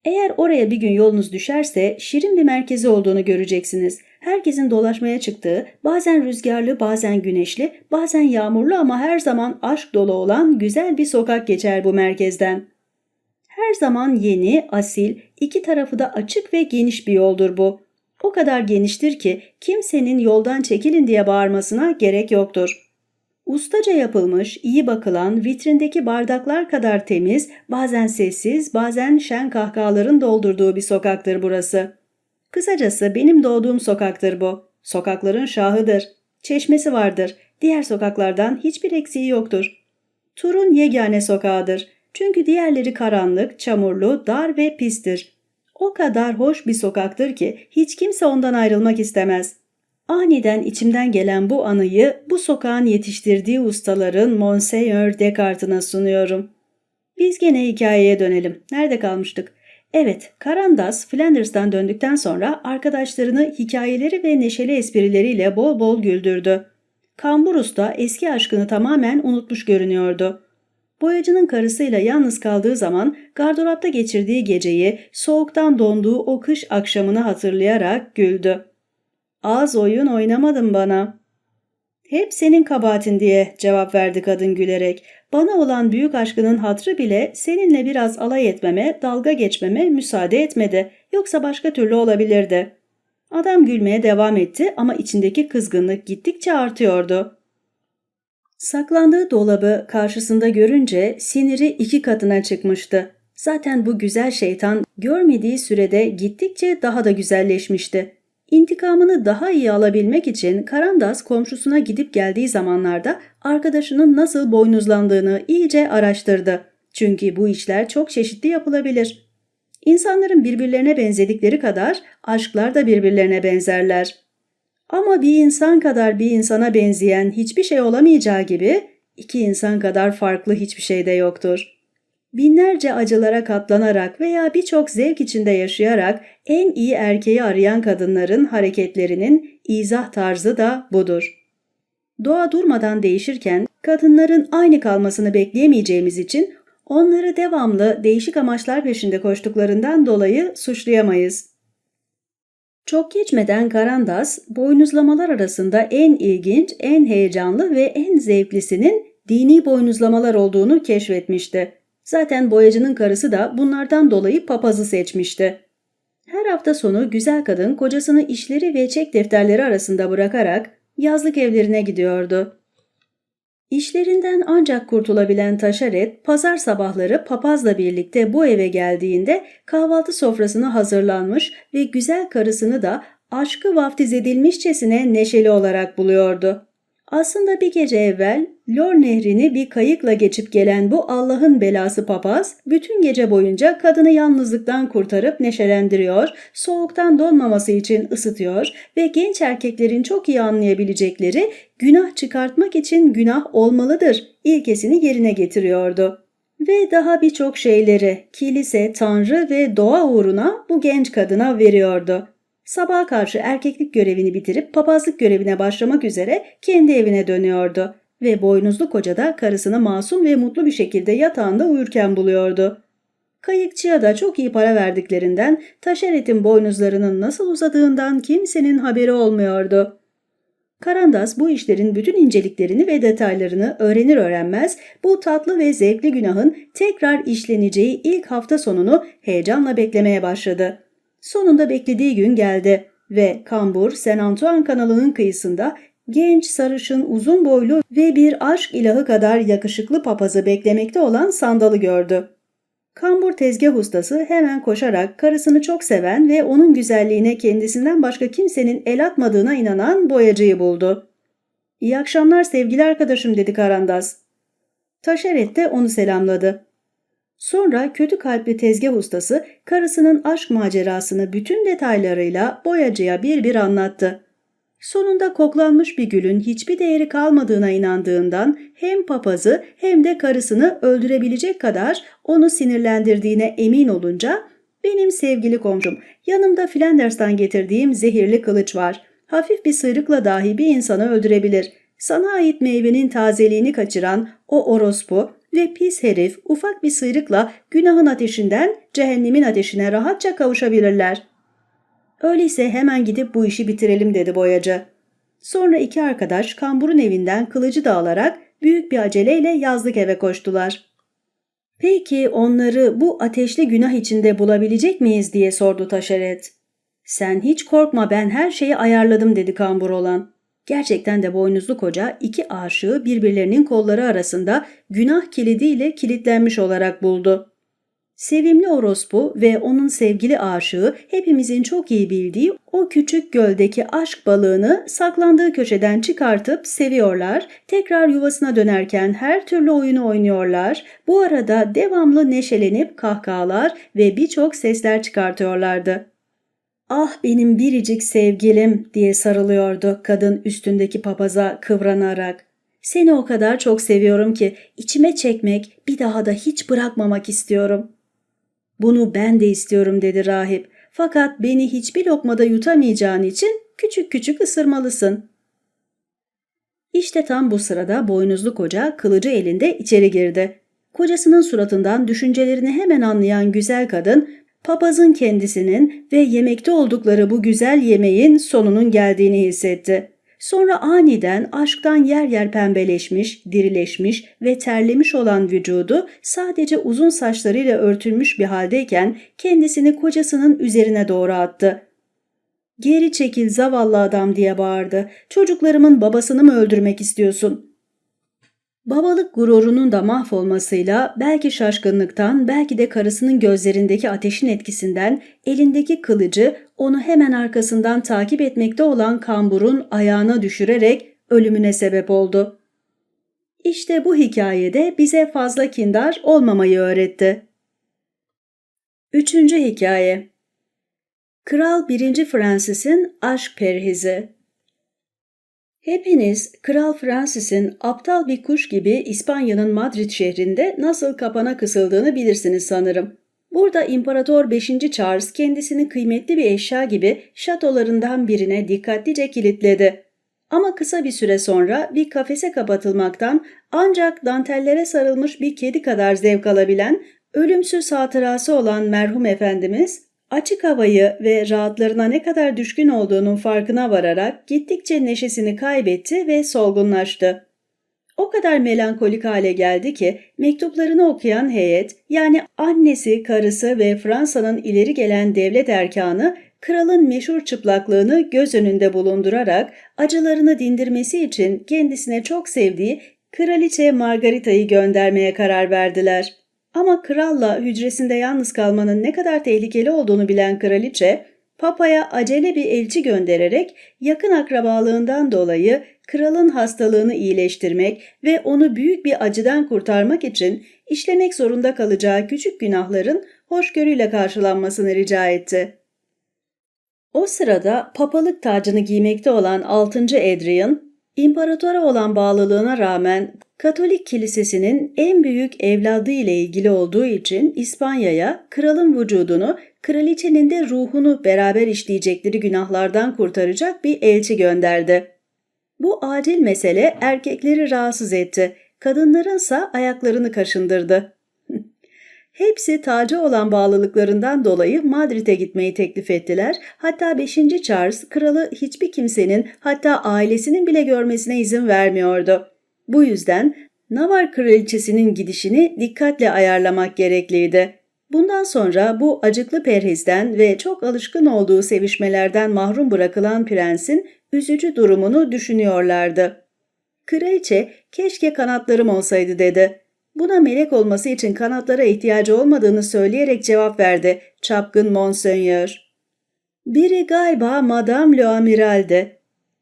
Eğer oraya bir gün yolunuz düşerse şirin bir merkezi olduğunu göreceksiniz. Herkesin dolaşmaya çıktığı, bazen rüzgarlı, bazen güneşli, bazen yağmurlu ama her zaman aşk dolu olan güzel bir sokak geçer bu merkezden. Her zaman yeni, asil, iki tarafı da açık ve geniş bir yoldur bu. O kadar geniştir ki kimsenin yoldan çekilin diye bağırmasına gerek yoktur. Ustaca yapılmış, iyi bakılan, vitrindeki bardaklar kadar temiz, bazen sessiz, bazen şen kahkahaların doldurduğu bir sokaktır burası. Kısacası benim doğduğum sokaktır bu. Sokakların şahıdır. Çeşmesi vardır. Diğer sokaklardan hiçbir eksiği yoktur. Turun yegane sokağıdır. Çünkü diğerleri karanlık, çamurlu, dar ve pistir. O kadar hoş bir sokaktır ki hiç kimse ondan ayrılmak istemez. Aniden içimden gelen bu anıyı bu sokağın yetiştirdiği ustaların Monseigneur Descartes'ına sunuyorum. Biz gene hikayeye dönelim. Nerede kalmıştık? Evet, Karandas Flanders'tan döndükten sonra arkadaşlarını hikayeleri ve neşeli esprileriyle bol bol güldürdü. Kamburus da eski aşkını tamamen unutmuş görünüyordu. Boyacının karısıyla yalnız kaldığı zaman gardıropta geçirdiği geceyi, soğuktan donduğu o kış akşamını hatırlayarak güldü. Az oyun oynamadın bana. Hep senin kabahatin diye cevap verdi kadın gülerek. Bana olan büyük aşkının hatrı bile seninle biraz alay etmeme, dalga geçmeme müsaade etmedi. Yoksa başka türlü olabilirdi. Adam gülmeye devam etti ama içindeki kızgınlık gittikçe artıyordu. Saklandığı dolabı karşısında görünce siniri iki katına çıkmıştı. Zaten bu güzel şeytan görmediği sürede gittikçe daha da güzelleşmişti. İntikamını daha iyi alabilmek için Karandas komşusuna gidip geldiği zamanlarda arkadaşının nasıl boynuzlandığını iyice araştırdı. Çünkü bu işler çok çeşitli yapılabilir. İnsanların birbirlerine benzedikleri kadar aşklar da birbirlerine benzerler. Ama bir insan kadar bir insana benzeyen hiçbir şey olamayacağı gibi iki insan kadar farklı hiçbir şey de yoktur. Binlerce acılara katlanarak veya birçok zevk içinde yaşayarak en iyi erkeği arayan kadınların hareketlerinin izah tarzı da budur. Doğa durmadan değişirken kadınların aynı kalmasını bekleyemeyeceğimiz için onları devamlı değişik amaçlar peşinde koştuklarından dolayı suçlayamayız. Çok geçmeden Karandas, boynuzlamalar arasında en ilginç, en heyecanlı ve en zevklisinin dini boynuzlamalar olduğunu keşfetmişti. Zaten boyacının karısı da bunlardan dolayı papazı seçmişti. Her hafta sonu güzel kadın kocasını işleri ve çek defterleri arasında bırakarak yazlık evlerine gidiyordu. İşlerinden ancak kurtulabilen Taşaret, pazar sabahları papazla birlikte bu eve geldiğinde kahvaltı sofrasını hazırlanmış ve güzel karısını da aşkı vaftiz edilmişçesine neşeli olarak buluyordu. Aslında bir gece evvel Lor nehrini bir kayıkla geçip gelen bu Allah'ın belası papaz bütün gece boyunca kadını yalnızlıktan kurtarıp neşelendiriyor, soğuktan donmaması için ısıtıyor ve genç erkeklerin çok iyi anlayabilecekleri günah çıkartmak için günah olmalıdır ilkesini yerine getiriyordu. Ve daha birçok şeyleri kilise, tanrı ve doğa uğruna bu genç kadına veriyordu. Sabaha karşı erkeklik görevini bitirip papazlık görevine başlamak üzere kendi evine dönüyordu ve boynuzlu koca da karısını masum ve mutlu bir şekilde yatağında uyurken buluyordu. Kayıkçıya da çok iyi para verdiklerinden taşeretin boynuzlarının nasıl uzadığından kimsenin haberi olmuyordu. Karandas bu işlerin bütün inceliklerini ve detaylarını öğrenir öğrenmez bu tatlı ve zevkli günahın tekrar işleneceği ilk hafta sonunu heyecanla beklemeye başladı. Sonunda beklediği gün geldi ve Kambur, Sen Antoine kanalının kıyısında genç, sarışın, uzun boylu ve bir aşk ilahı kadar yakışıklı papazı beklemekte olan sandalı gördü. Kambur tezgah ustası hemen koşarak karısını çok seven ve onun güzelliğine kendisinden başka kimsenin el atmadığına inanan boyacıyı buldu. İyi akşamlar sevgili arkadaşım dedi Karandas. Taşeret de onu selamladı. Sonra kötü kalpli tezgah ustası karısının aşk macerasını bütün detaylarıyla boyacıya bir bir anlattı. Sonunda koklanmış bir gülün hiçbir değeri kalmadığına inandığından hem papazı hem de karısını öldürebilecek kadar onu sinirlendirdiğine emin olunca benim sevgili komşum yanımda Flanders'tan getirdiğim zehirli kılıç var. Hafif bir sıyrıkla dahi bir insanı öldürebilir. Sana ait meyvenin tazeliğini kaçıran o orospu ve pis herif ufak bir sıyrıkla günahın ateşinden cehennemin ateşine rahatça kavuşabilirler. Öyleyse hemen gidip bu işi bitirelim dedi boyacı. Sonra iki arkadaş kamburun evinden kılıcı da alarak büyük bir aceleyle yazlık eve koştular. Peki onları bu ateşli günah içinde bulabilecek miyiz diye sordu Taşeret. Sen hiç korkma ben her şeyi ayarladım dedi kambur olan. Gerçekten de boynuzlu koca iki aşığı birbirlerinin kolları arasında günah kilidiyle kilitlenmiş olarak buldu. Sevimli orospu ve onun sevgili aşığı hepimizin çok iyi bildiği o küçük göldeki aşk balığını saklandığı köşeden çıkartıp seviyorlar, tekrar yuvasına dönerken her türlü oyunu oynuyorlar, bu arada devamlı neşelenip kahkahalar ve birçok sesler çıkartıyorlardı. Ah benim biricik sevgilim diye sarılıyordu kadın üstündeki papaza kıvranarak. Seni o kadar çok seviyorum ki içime çekmek bir daha da hiç bırakmamak istiyorum. Bunu ben de istiyorum dedi rahip. Fakat beni hiçbir lokmada yutamayacağın için küçük küçük ısırmalısın. İşte tam bu sırada boynuzlu koca kılıcı elinde içeri girdi. Kocasının suratından düşüncelerini hemen anlayan güzel kadın papazın kendisinin ve yemekte oldukları bu güzel yemeğin sonunun geldiğini hissetti. Sonra aniden aşktan yer yer pembeleşmiş, dirileşmiş ve terlemiş olan vücudu sadece uzun saçlarıyla örtülmüş bir haldeyken kendisini kocasının üzerine doğru attı. Geri çekil zavallı adam diye bağırdı. Çocuklarımın babasını mı öldürmek istiyorsun? Babalık gururunun da mahvolmasıyla belki şaşkınlıktan belki de karısının gözlerindeki ateşin etkisinden elindeki kılıcı onu hemen arkasından takip etmekte olan kamburun ayağına düşürerek ölümüne sebep oldu. İşte bu hikayede bize fazla kindar olmamayı öğretti. Üçüncü hikaye Kral 1. Francis'in aşk perhizi Hepiniz Kral Francis'in aptal bir kuş gibi İspanya'nın Madrid şehrinde nasıl kapana kısıldığını bilirsiniz sanırım. Burada İmparator 5. Charles kendisini kıymetli bir eşya gibi şatolarından birine dikkatlice kilitledi. Ama kısa bir süre sonra bir kafese kapatılmaktan ancak dantellere sarılmış bir kedi kadar zevk alabilen, ölümsüz hatırası olan merhum efendimiz, açık havayı ve rahatlarına ne kadar düşkün olduğunun farkına vararak gittikçe neşesini kaybetti ve solgunlaştı. O kadar melankolik hale geldi ki mektuplarını okuyan heyet yani annesi, karısı ve Fransa'nın ileri gelen devlet erkanı kralın meşhur çıplaklığını göz önünde bulundurarak acılarını dindirmesi için kendisine çok sevdiği kraliçe Margarita'yı göndermeye karar verdiler. Ama kralla hücresinde yalnız kalmanın ne kadar tehlikeli olduğunu bilen kraliçe, Papa'ya acele bir elçi göndererek yakın akrabalığından dolayı kralın hastalığını iyileştirmek ve onu büyük bir acıdan kurtarmak için işlemek zorunda kalacağı küçük günahların hoşgörüyle karşılanmasını rica etti. O sırada papalık tacını giymekte olan 6. Adrian, imparatora olan bağlılığına rağmen Katolik kilisesinin en büyük evladı ile ilgili olduğu için İspanya'ya kralın vücudunu, kraliçenin de ruhunu beraber işleyecekleri günahlardan kurtaracak bir elçi gönderdi. Bu acil mesele erkekleri rahatsız etti, kadınlarınsa ayaklarını kaşındırdı. Hepsi tacı olan bağlılıklarından dolayı Madrid'e gitmeyi teklif ettiler. Hatta 5. Charles kralı hiçbir kimsenin hatta ailesinin bile görmesine izin vermiyordu. Bu yüzden Navar kraliçesinin gidişini dikkatle ayarlamak gerekliydi. Bundan sonra bu acıklı perhizden ve çok alışkın olduğu sevişmelerden mahrum bırakılan prensin üzücü durumunu düşünüyorlardı. Kraliçe keşke kanatlarım olsaydı dedi. Buna melek olması için kanatlara ihtiyacı olmadığını söyleyerek cevap verdi çapkın Monseigneur. Biri galiba Madame le Amiral'di.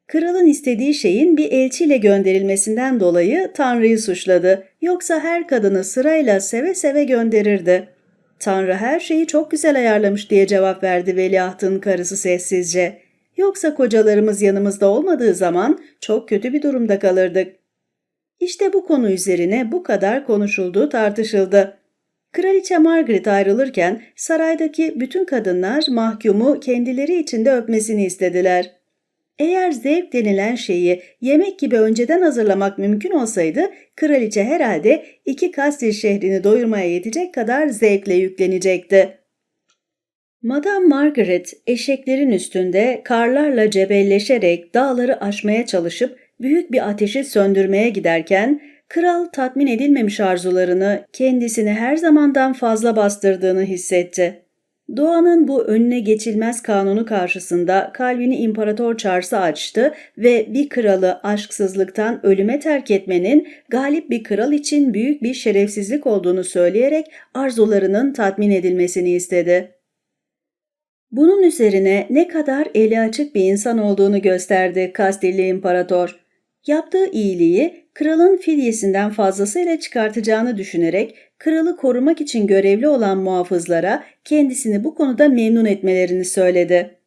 Kralın istediği şeyin bir elçiyle gönderilmesinden dolayı Tanrı'yı suçladı. Yoksa her kadını sırayla seve seve gönderirdi. Tanrı her şeyi çok güzel ayarlamış diye cevap verdi veliahtın karısı sessizce. Yoksa kocalarımız yanımızda olmadığı zaman çok kötü bir durumda kalırdık. İşte bu konu üzerine bu kadar konuşuldu, tartışıldı. Kraliçe Margaret ayrılırken saraydaki bütün kadınlar mahkumu kendileri içinde öpmesini istediler. Eğer zevk denilen şeyi yemek gibi önceden hazırlamak mümkün olsaydı, kraliçe herhalde iki Kastil şehrini doyurmaya yetecek kadar zevkle yüklenecekti. Madame Margaret eşeklerin üstünde karlarla cebelleşerek dağları aşmaya çalışıp büyük bir ateşi söndürmeye giderken kral tatmin edilmemiş arzularını kendisini her zamandan fazla bastırdığını hissetti. Doğanın bu önüne geçilmez kanunu karşısında kalbini İmparator Charles'a açtı ve bir kralı aşksızlıktan ölüme terk etmenin galip bir kral için büyük bir şerefsizlik olduğunu söyleyerek arzularının tatmin edilmesini istedi. Bunun üzerine ne kadar eli açık bir insan olduğunu gösterdi Kastilli İmparator. Yaptığı iyiliği kralın fidyesinden fazlasıyla çıkartacağını düşünerek kralı korumak için görevli olan muhafızlara kendisini bu konuda memnun etmelerini söyledi.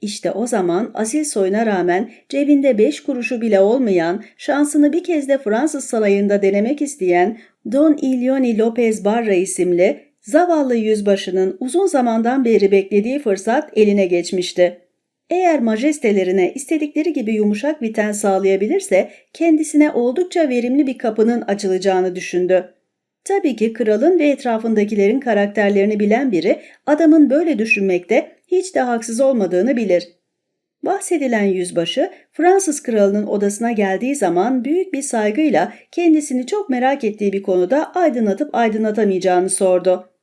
İşte o zaman asil soyuna rağmen cebinde beş kuruşu bile olmayan, şansını bir kez de Fransız sarayında denemek isteyen Don Ilioni Lopez Barra isimli zavallı yüzbaşının uzun zamandan beri beklediği fırsat eline geçmişti. Eğer majestelerine istedikleri gibi yumuşak biten sağlayabilirse kendisine oldukça verimli bir kapının açılacağını düşündü. Tabii ki kralın ve etrafındakilerin karakterlerini bilen biri adamın böyle düşünmekte hiç de haksız olmadığını bilir. Bahsedilen yüzbaşı Fransız kralının odasına geldiği zaman büyük bir saygıyla kendisini çok merak ettiği bir konuda aydınlatıp aydınlatamayacağını sordu.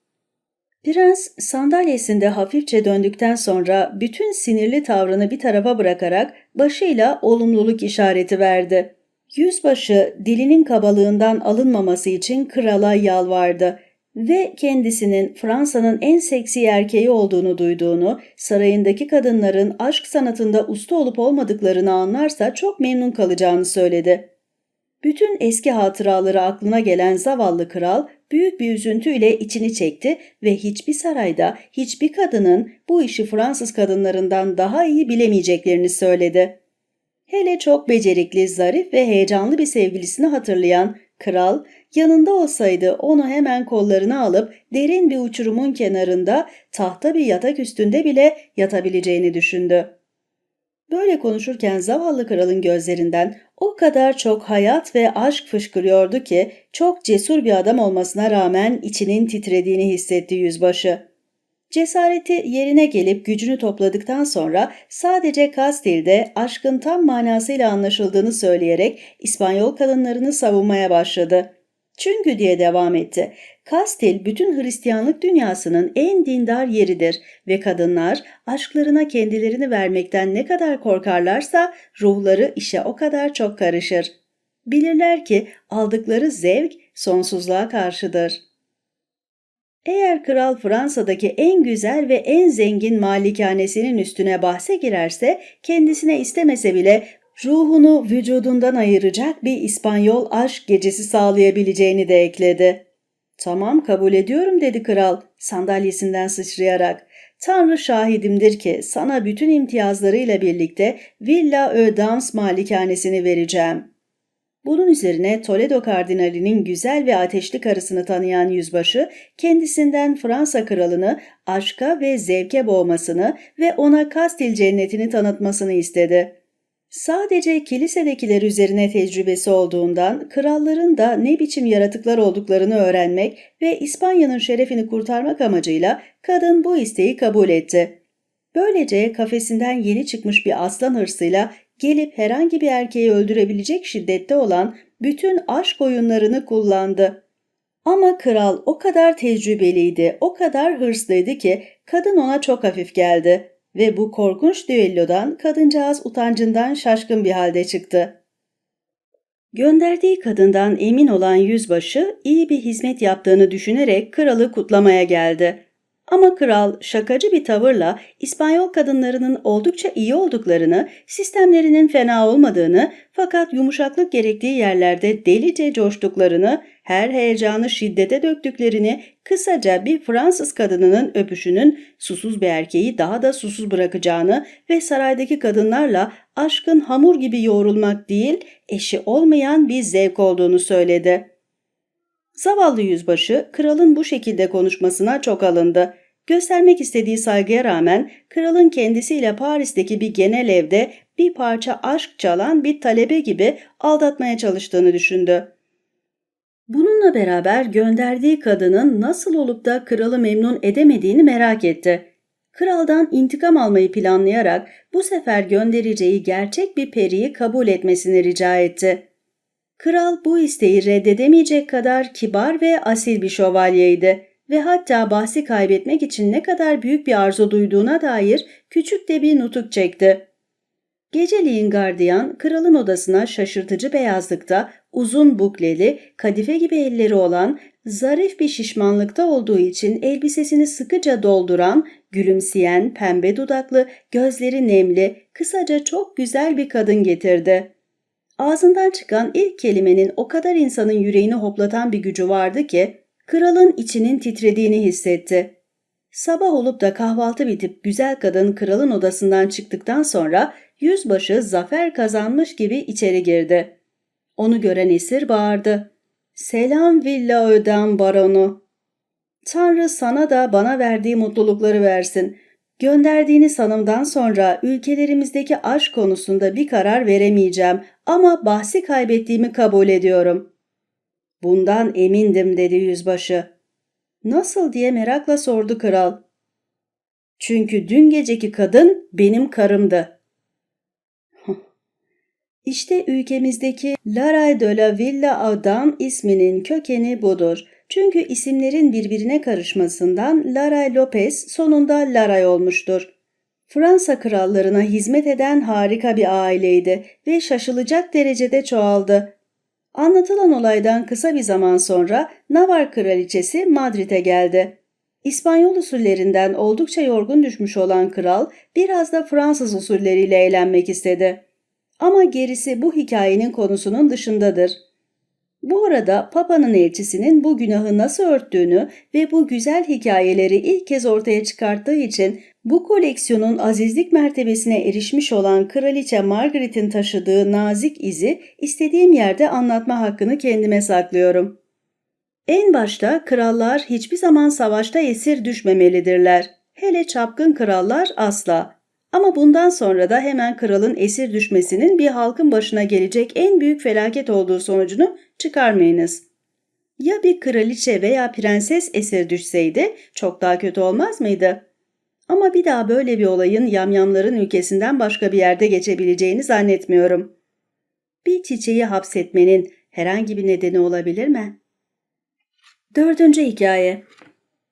Prens sandalyesinde hafifçe döndükten sonra bütün sinirli tavrını bir tarafa bırakarak başıyla olumluluk işareti verdi. Yüzbaşı dilinin kabalığından alınmaması için krala yalvardı ve kendisinin Fransa'nın en seksi erkeği olduğunu duyduğunu, sarayındaki kadınların aşk sanatında usta olup olmadıklarını anlarsa çok memnun kalacağını söyledi. Bütün eski hatıraları aklına gelen zavallı kral büyük bir üzüntüyle içini çekti ve hiçbir sarayda hiçbir kadının bu işi Fransız kadınlarından daha iyi bilemeyeceklerini söyledi. Hele çok becerikli, zarif ve heyecanlı bir sevgilisini hatırlayan kral yanında olsaydı onu hemen kollarına alıp derin bir uçurumun kenarında tahta bir yatak üstünde bile yatabileceğini düşündü. Böyle konuşurken zavallı kralın gözlerinden o kadar çok hayat ve aşk fışkırıyordu ki çok cesur bir adam olmasına rağmen içinin titrediğini hissetti yüzbaşı. Cesareti yerine gelip gücünü topladıktan sonra sadece Kastil'de aşkın tam manasıyla anlaşıldığını söyleyerek İspanyol kadınlarını savunmaya başladı. Çünkü diye devam etti. Kastil bütün Hristiyanlık dünyasının en dindar yeridir ve kadınlar aşklarına kendilerini vermekten ne kadar korkarlarsa ruhları işe o kadar çok karışır. Bilirler ki aldıkları zevk sonsuzluğa karşıdır. Eğer kral Fransa'daki en güzel ve en zengin malikanesinin üstüne bahse girerse kendisine istemese bile ruhunu vücudundan ayıracak bir İspanyol aşk gecesi sağlayabileceğini de ekledi. Tamam kabul ediyorum dedi kral sandalyesinden sıçrayarak. Tanrı şahidimdir ki sana bütün imtiyazlarıyla birlikte Villa Ödams malikanesini vereceğim. Bunun üzerine Toledo kardinalinin güzel ve ateşli karısını tanıyan yüzbaşı kendisinden Fransa kralını aşka ve zevke boğmasını ve ona Kastil cennetini tanıtmasını istedi. Sadece kilisedekiler üzerine tecrübesi olduğundan kralların da ne biçim yaratıklar olduklarını öğrenmek ve İspanya'nın şerefini kurtarmak amacıyla kadın bu isteği kabul etti. Böylece kafesinden yeni çıkmış bir aslan hırsıyla gelip herhangi bir erkeği öldürebilecek şiddette olan bütün aşk oyunlarını kullandı. Ama kral o kadar tecrübeliydi, o kadar hırslıydı ki kadın ona çok hafif geldi ve bu korkunç düellodan kadıncağız utancından şaşkın bir halde çıktı. Gönderdiği kadından emin olan yüzbaşı iyi bir hizmet yaptığını düşünerek kralı kutlamaya geldi. Ama kral şakacı bir tavırla İspanyol kadınlarının oldukça iyi olduklarını, sistemlerinin fena olmadığını fakat yumuşaklık gerektiği yerlerde delice coştuklarını, her heyecanı şiddete döktüklerini, kısaca bir Fransız kadınının öpüşünün susuz bir erkeği daha da susuz bırakacağını ve saraydaki kadınlarla aşkın hamur gibi yoğrulmak değil, eşi olmayan bir zevk olduğunu söyledi. Zavallı yüzbaşı kralın bu şekilde konuşmasına çok alındı. Göstermek istediği saygıya rağmen kralın kendisiyle Paris'teki bir genel evde bir parça aşk çalan bir talebe gibi aldatmaya çalıştığını düşündü. Bununla beraber gönderdiği kadının nasıl olup da kralı memnun edemediğini merak etti. Kraldan intikam almayı planlayarak bu sefer göndereceği gerçek bir periyi kabul etmesini rica etti. Kral bu isteği reddedemeyecek kadar kibar ve asil bir şövalyeydi ve hatta bahsi kaybetmek için ne kadar büyük bir arzu duyduğuna dair küçük de bir nutuk çekti. Geceliğin gardiyan kralın odasına şaşırtıcı beyazlıkta uzun bukleli, kadife gibi elleri olan, zarif bir şişmanlıkta olduğu için elbisesini sıkıca dolduran, gülümseyen, pembe dudaklı, gözleri nemli, kısaca çok güzel bir kadın getirdi. Ağzından çıkan ilk kelimenin o kadar insanın yüreğini hoplatan bir gücü vardı ki, kralın içinin titrediğini hissetti. Sabah olup da kahvaltı bitip güzel kadın kralın odasından çıktıktan sonra yüzbaşı zafer kazanmış gibi içeri girdi. Onu gören esir bağırdı. Selam Villa Ödem baronu. Tanrı sana da bana verdiği mutlulukları versin. Gönderdiğiniz hanımdan sonra ülkelerimizdeki aşk konusunda bir karar veremeyeceğim ama bahsi kaybettiğimi kabul ediyorum. Bundan emindim dedi yüzbaşı. Nasıl diye merakla sordu kral. Çünkü dün geceki kadın benim karımdı. İşte ülkemizdeki Laray de la Villa Adam isminin kökeni budur. Çünkü isimlerin birbirine karışmasından Laray Lopez sonunda Laray olmuştur. Fransa krallarına hizmet eden harika bir aileydi ve şaşılacak derecede çoğaldı. Anlatılan olaydan kısa bir zaman sonra Navar kraliçesi Madrid'e geldi. İspanyol usullerinden oldukça yorgun düşmüş olan kral biraz da Fransız usulleriyle eğlenmek istedi. Ama gerisi bu hikayenin konusunun dışındadır. Bu arada Papa'nın elçisinin bu günahı nasıl örttüğünü ve bu güzel hikayeleri ilk kez ortaya çıkarttığı için bu koleksiyonun azizlik mertebesine erişmiş olan Kraliçe Margaret'in taşıdığı nazik izi istediğim yerde anlatma hakkını kendime saklıyorum. En başta krallar hiçbir zaman savaşta esir düşmemelidirler. Hele çapkın krallar asla. Ama bundan sonra da hemen kralın esir düşmesinin bir halkın başına gelecek en büyük felaket olduğu sonucunu çıkarmayınız. Ya bir kraliçe veya prenses esir düşseydi çok daha kötü olmaz mıydı? Ama bir daha böyle bir olayın yamyamların ülkesinden başka bir yerde geçebileceğini zannetmiyorum. Bir çiçeği hapsetmenin herhangi bir nedeni olabilir mi? Dördüncü hikaye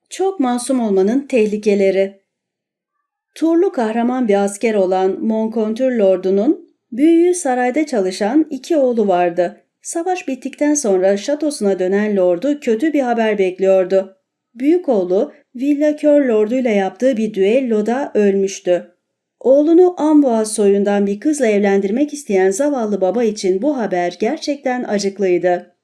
Çok masum olmanın tehlikeleri Turlu kahraman bir asker olan Moncontour Lord'unun büyüğü sarayda çalışan iki oğlu vardı. Savaş bittikten sonra şatosuna dönen Lord'u kötü bir haber bekliyordu. Büyük oğlu Villa Kör Lord'uyla yaptığı bir düelloda ölmüştü. Oğlunu Amboaz soyundan bir kızla evlendirmek isteyen zavallı baba için bu haber gerçekten acıklıydı.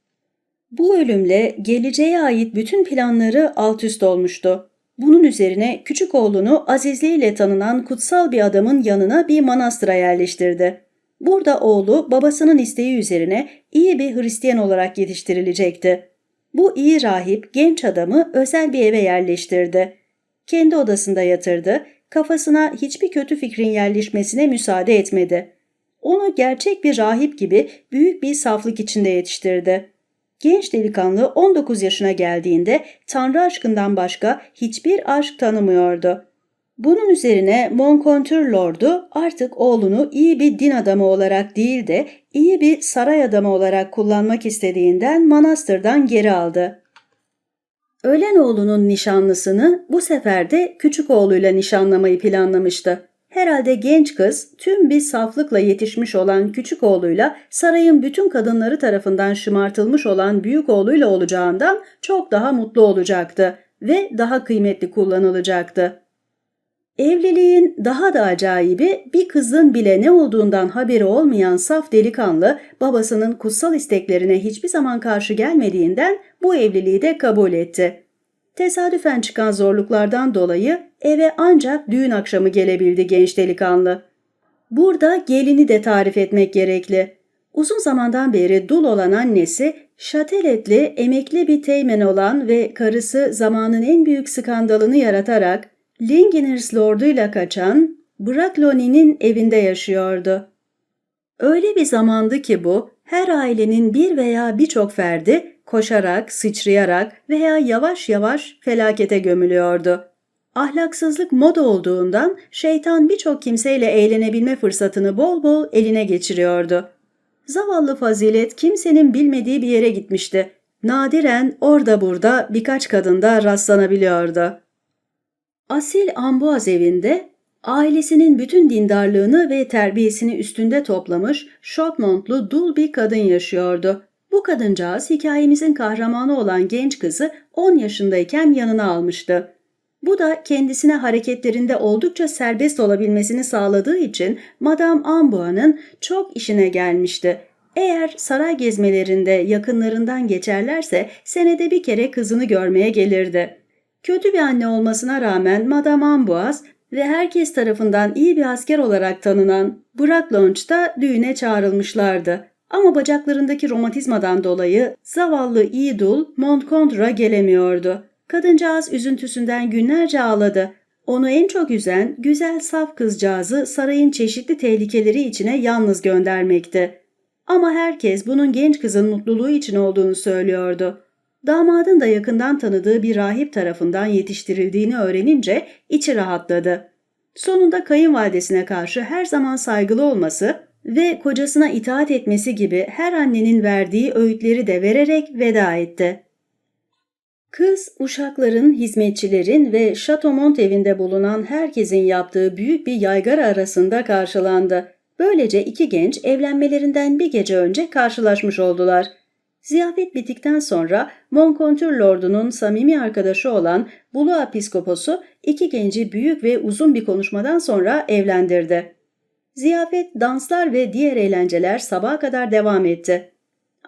Bu ölümle geleceğe ait bütün planları alt üst olmuştu. Bunun üzerine küçük oğlunu azizliğiyle tanınan kutsal bir adamın yanına bir manastıra yerleştirdi. Burada oğlu babasının isteği üzerine iyi bir Hristiyan olarak yetiştirilecekti. Bu iyi rahip genç adamı özel bir eve yerleştirdi. Kendi odasında yatırdı, kafasına hiçbir kötü fikrin yerleşmesine müsaade etmedi. Onu gerçek bir rahip gibi büyük bir saflık içinde yetiştirdi. Genç delikanlı 19 yaşına geldiğinde Tanrı aşkından başka hiçbir aşk tanımıyordu. Bunun üzerine Moncontour Lord'u artık oğlunu iyi bir din adamı olarak değil de iyi bir saray adamı olarak kullanmak istediğinden manastırdan geri aldı. Ölen oğlunun nişanlısını bu sefer de küçük oğluyla nişanlamayı planlamıştı. Herhalde genç kız tüm bir saflıkla yetişmiş olan küçük oğluyla sarayın bütün kadınları tarafından şımartılmış olan büyük oğluyla olacağından çok daha mutlu olacaktı ve daha kıymetli kullanılacaktı. Evliliğin daha da acayibi bir kızın bile ne olduğundan haberi olmayan saf delikanlı babasının kutsal isteklerine hiçbir zaman karşı gelmediğinden bu evliliği de kabul etti. Tesadüfen çıkan zorluklardan dolayı eve ancak düğün akşamı gelebildi genç delikanlı. Burada gelini de tarif etmek gerekli. Uzun zamandan beri dul olan annesi, şateletli, emekli bir teğmen olan ve karısı zamanın en büyük skandalını yaratarak Linginers Lord'uyla kaçan Brackloni'nin evinde yaşıyordu. Öyle bir zamandı ki bu, her ailenin bir veya birçok ferdi koşarak, sıçrayarak veya yavaş yavaş felakete gömülüyordu. Ahlaksızlık moda olduğundan şeytan birçok kimseyle eğlenebilme fırsatını bol bol eline geçiriyordu. Zavallı fazilet kimsenin bilmediği bir yere gitmişti. Nadiren orada burada birkaç kadında rastlanabiliyordu. Asil Amboaz evinde ailesinin bütün dindarlığını ve terbiyesini üstünde toplamış şotmontlu dul bir kadın yaşıyordu. Bu kadıncağız hikayemizin kahramanı olan genç kızı 10 yaşındayken yanına almıştı. Bu da kendisine hareketlerinde oldukça serbest olabilmesini sağladığı için Madame Amboa'nın çok işine gelmişti. Eğer saray gezmelerinde yakınlarından geçerlerse senede bir kere kızını görmeye gelirdi. Kötü bir anne olmasına rağmen Madame Amboaz ve herkes tarafından iyi bir asker olarak tanınan Burak Launch da düğüne çağrılmışlardı. Ama bacaklarındaki romatizmadan dolayı zavallı İdul Montcontour'a gelemiyordu. Kadıncağız üzüntüsünden günlerce ağladı. Onu en çok üzen güzel saf kızcağızı sarayın çeşitli tehlikeleri içine yalnız göndermekti. Ama herkes bunun genç kızın mutluluğu için olduğunu söylüyordu. Damadın da yakından tanıdığı bir rahip tarafından yetiştirildiğini öğrenince içi rahatladı. Sonunda kayınvalidesine karşı her zaman saygılı olması ve kocasına itaat etmesi gibi her annenin verdiği öğütleri de vererek veda etti. Kız, uşakların, hizmetçilerin ve Chateaumont evinde bulunan herkesin yaptığı büyük bir yaygara arasında karşılandı. Böylece iki genç evlenmelerinden bir gece önce karşılaşmış oldular. Ziyafet bittikten sonra Moncontour Lord'unun samimi arkadaşı olan Blois Piskoposu iki genci büyük ve uzun bir konuşmadan sonra evlendirdi. Ziyafet, danslar ve diğer eğlenceler sabaha kadar devam etti.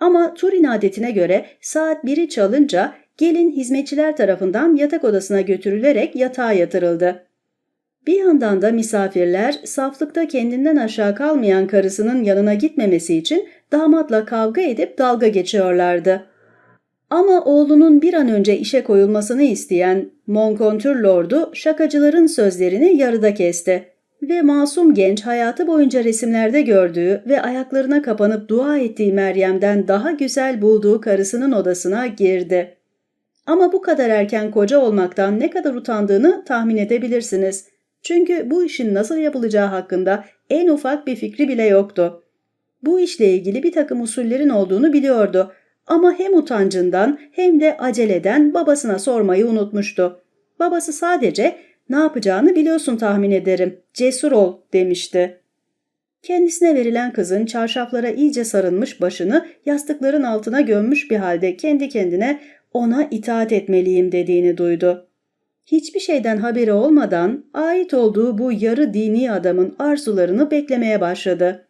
Ama Turin adetine göre saat biri çalınca gelin hizmetçiler tarafından yatak odasına götürülerek yatağa yatırıldı. Bir yandan da misafirler saflıkta kendinden aşağı kalmayan karısının yanına gitmemesi için damatla kavga edip dalga geçiyorlardı. Ama oğlunun bir an önce işe koyulmasını isteyen Moncontour Lord'u şakacıların sözlerini yarıda kesti ve masum genç hayatı boyunca resimlerde gördüğü ve ayaklarına kapanıp dua ettiği Meryem'den daha güzel bulduğu karısının odasına girdi. Ama bu kadar erken koca olmaktan ne kadar utandığını tahmin edebilirsiniz. Çünkü bu işin nasıl yapılacağı hakkında en ufak bir fikri bile yoktu. Bu işle ilgili bir takım usullerin olduğunu biliyordu ama hem utancından hem de aceleden babasına sormayı unutmuştu. Babası sadece ne yapacağını biliyorsun tahmin ederim, cesur ol demişti. Kendisine verilen kızın çarşaflara iyice sarılmış başını yastıkların altına gömmüş bir halde kendi kendine ona itaat etmeliyim dediğini duydu. Hiçbir şeyden haberi olmadan ait olduğu bu yarı dini adamın arzularını beklemeye başladı.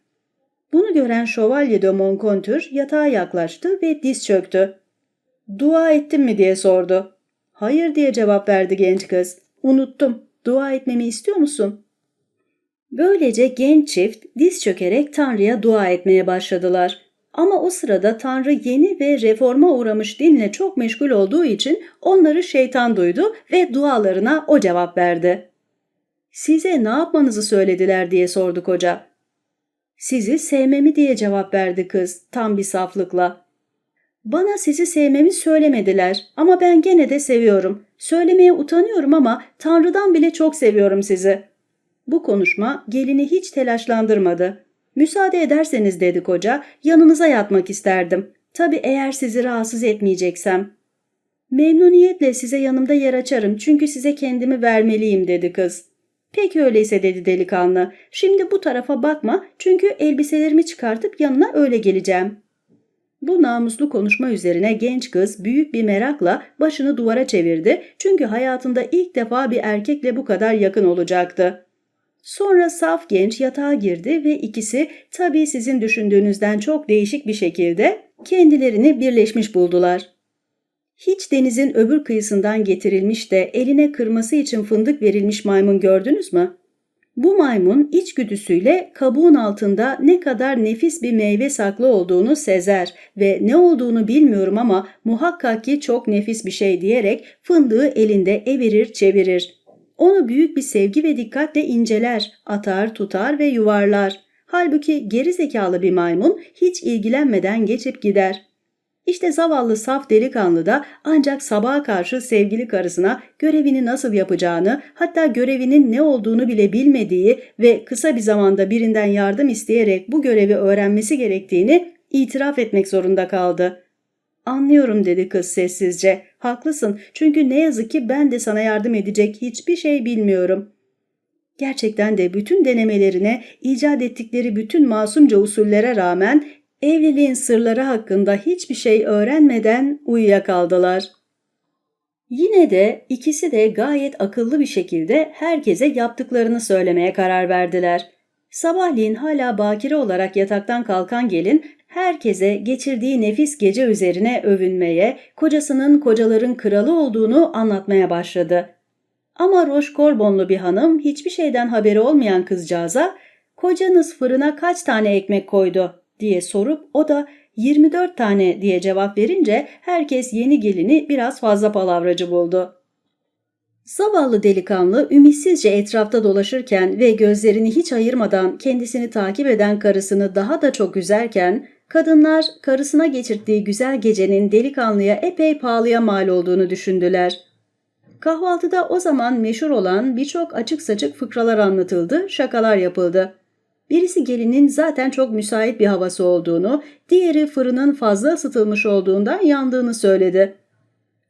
Bunu gören Şövalye de Moncontour yatağa yaklaştı ve diz çöktü. ''Dua ettin mi?'' diye sordu. ''Hayır'' diye cevap verdi genç kız. ''Unuttum. Dua etmemi istiyor musun?'' Böylece genç çift diz çökerek Tanrı'ya dua etmeye başladılar. Ama o sırada Tanrı yeni ve reforma uğramış dinle çok meşgul olduğu için onları şeytan duydu ve dualarına o cevap verdi. ''Size ne yapmanızı söylediler?'' diye sordu koca. ''Sizi sevmemi'' diye cevap verdi kız tam bir saflıkla. ''Bana sizi sevmemi söylemediler ama ben gene de seviyorum. Söylemeye utanıyorum ama Tanrı'dan bile çok seviyorum sizi.'' Bu konuşma gelini hiç telaşlandırmadı. Müsaade ederseniz dedi koca, yanınıza yatmak isterdim. Tabii eğer sizi rahatsız etmeyeceksem. Memnuniyetle size yanımda yer açarım çünkü size kendimi vermeliyim dedi kız. Peki öyleyse dedi delikanlı. Şimdi bu tarafa bakma çünkü elbiselerimi çıkartıp yanına öyle geleceğim. Bu namuslu konuşma üzerine genç kız büyük bir merakla başını duvara çevirdi çünkü hayatında ilk defa bir erkekle bu kadar yakın olacaktı. Sonra saf genç yatağa girdi ve ikisi tabii sizin düşündüğünüzden çok değişik bir şekilde kendilerini birleşmiş buldular. Hiç denizin öbür kıyısından getirilmiş de eline kırması için fındık verilmiş maymun gördünüz mü? Bu maymun içgüdüsüyle kabuğun altında ne kadar nefis bir meyve saklı olduğunu sezer ve ne olduğunu bilmiyorum ama muhakkak ki çok nefis bir şey diyerek fındığı elinde evirir çevirir. Onu büyük bir sevgi ve dikkatle inceler, atar, tutar ve yuvarlar. Halbuki geri zekalı bir maymun hiç ilgilenmeden geçip gider. İşte zavallı saf delikanlı da ancak sabaha karşı sevgili karısına görevini nasıl yapacağını, hatta görevinin ne olduğunu bile bilmediği ve kısa bir zamanda birinden yardım isteyerek bu görevi öğrenmesi gerektiğini itiraf etmek zorunda kaldı. Anlıyorum dedi kız sessizce. Haklısın çünkü ne yazık ki ben de sana yardım edecek hiçbir şey bilmiyorum. Gerçekten de bütün denemelerine, icat ettikleri bütün masumca usullere rağmen evliliğin sırları hakkında hiçbir şey öğrenmeden uyuyakaldılar. Yine de ikisi de gayet akıllı bir şekilde herkese yaptıklarını söylemeye karar verdiler. Sabahleyin hala bakire olarak yataktan kalkan gelin herkese geçirdiği nefis gece üzerine övünmeye, kocasının kocaların kralı olduğunu anlatmaya başladı. Ama Roşkorbonlu bir hanım hiçbir şeyden haberi olmayan kızcağıza ''Kocanız fırına kaç tane ekmek koydu?'' Diye sorup o da 24 tane diye cevap verince herkes yeni gelini biraz fazla palavracı buldu. Zavallı delikanlı ümitsizce etrafta dolaşırken ve gözlerini hiç ayırmadan kendisini takip eden karısını daha da çok üzerken Kadınlar karısına geçirdiği güzel gecenin delikanlıya epey pahalıya mal olduğunu düşündüler. Kahvaltıda o zaman meşhur olan birçok açık saçık fıkralar anlatıldı, şakalar yapıldı. Birisi gelinin zaten çok müsait bir havası olduğunu, diğeri fırının fazla ısıtılmış olduğundan yandığını söyledi.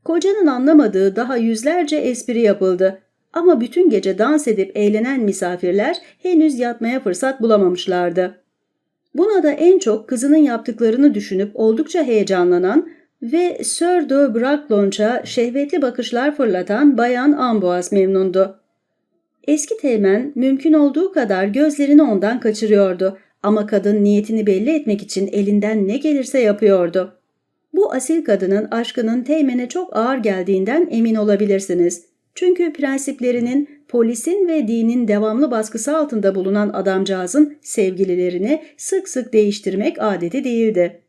Kocanın anlamadığı daha yüzlerce espri yapıldı. Ama bütün gece dans edip eğlenen misafirler henüz yatmaya fırsat bulamamışlardı. Buna da en çok kızının yaptıklarını düşünüp oldukça heyecanlanan ve Sir de Braklonç'a şehvetli bakışlar fırlatan Bayan Amboaz memnundu. Eski teğmen mümkün olduğu kadar gözlerini ondan kaçırıyordu ama kadın niyetini belli etmek için elinden ne gelirse yapıyordu. Bu asil kadının aşkının teğmene çok ağır geldiğinden emin olabilirsiniz. Çünkü prensiplerinin, polisin ve dinin devamlı baskısı altında bulunan adamcağızın sevgililerini sık sık değiştirmek adeti değildi.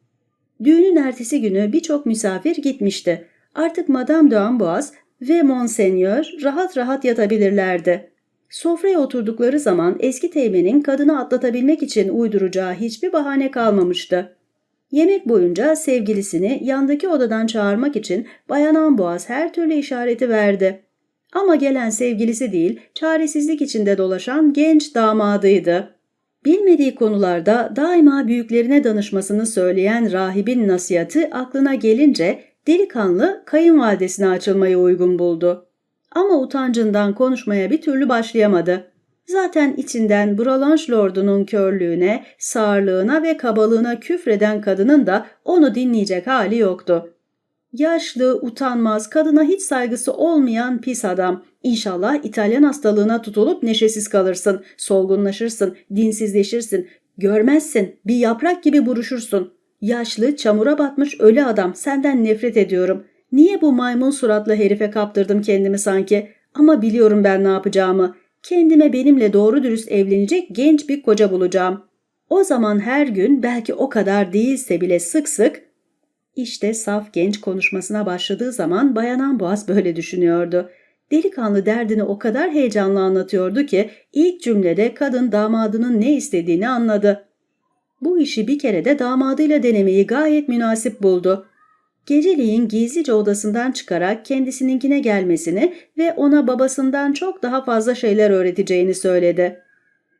Düğünün ertesi günü birçok misafir gitmişti. Artık Madame de Amboise ve Monseigneur rahat rahat yatabilirlerdi. Sofraya oturdukları zaman eski teğmenin kadını atlatabilmek için uyduracağı hiçbir bahane kalmamıştı. Yemek boyunca sevgilisini yandaki odadan çağırmak için Bayan Amboaz her türlü işareti verdi. Ama gelen sevgilisi değil, çaresizlik içinde dolaşan genç damadıydı. Bilmediği konularda daima büyüklerine danışmasını söyleyen rahibin nasihatı aklına gelince delikanlı kayınvalidesine açılmayı uygun buldu. Ama utancından konuşmaya bir türlü başlayamadı. Zaten içinden Bralanche Lord'unun körlüğüne, sağırlığına ve kabalığına küfreden kadının da onu dinleyecek hali yoktu. Yaşlı, utanmaz, kadına hiç saygısı olmayan pis adam. İnşallah İtalyan hastalığına tutulup neşesiz kalırsın, solgunlaşırsın, dinsizleşirsin. Görmezsin, bir yaprak gibi buruşursun. Yaşlı, çamura batmış ölü adam, senden nefret ediyorum. Niye bu maymun suratlı herife kaptırdım kendimi sanki? Ama biliyorum ben ne yapacağımı. Kendime benimle doğru dürüst evlenecek genç bir koca bulacağım. O zaman her gün belki o kadar değilse bile sık sık işte saf genç konuşmasına başladığı zaman Bayan Boğaz böyle düşünüyordu. Delikanlı derdini o kadar heyecanlı anlatıyordu ki ilk cümlede kadın damadının ne istediğini anladı. Bu işi bir kere de damadıyla denemeyi gayet münasip buldu. Geceliğin gizlice odasından çıkarak kendisininkine gelmesini ve ona babasından çok daha fazla şeyler öğreteceğini söyledi.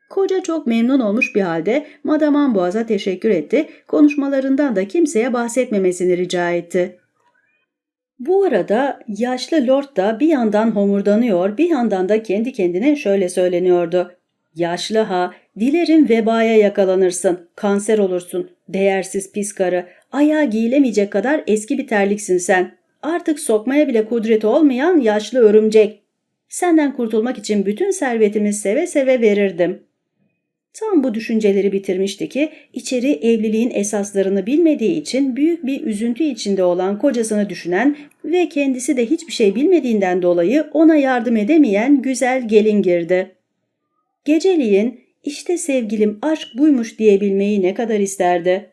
Koca çok memnun olmuş bir halde Madame Amboaz'a teşekkür etti, konuşmalarından da kimseye bahsetmemesini rica etti. Bu arada yaşlı lord da bir yandan homurdanıyor, bir yandan da kendi kendine şöyle söyleniyordu. Yaşlı ha, dilerim vebaya yakalanırsın, kanser olursun, değersiz pis karı, ayağa giyilemeyecek kadar eski bir terliksin sen. Artık sokmaya bile kudreti olmayan yaşlı örümcek. Senden kurtulmak için bütün servetimi seve seve verirdim. Tam bu düşünceleri bitirmişti ki içeri evliliğin esaslarını bilmediği için büyük bir üzüntü içinde olan kocasını düşünen ve kendisi de hiçbir şey bilmediğinden dolayı ona yardım edemeyen güzel gelin girdi. Geceliğin işte sevgilim aşk buymuş diyebilmeyi ne kadar isterdi.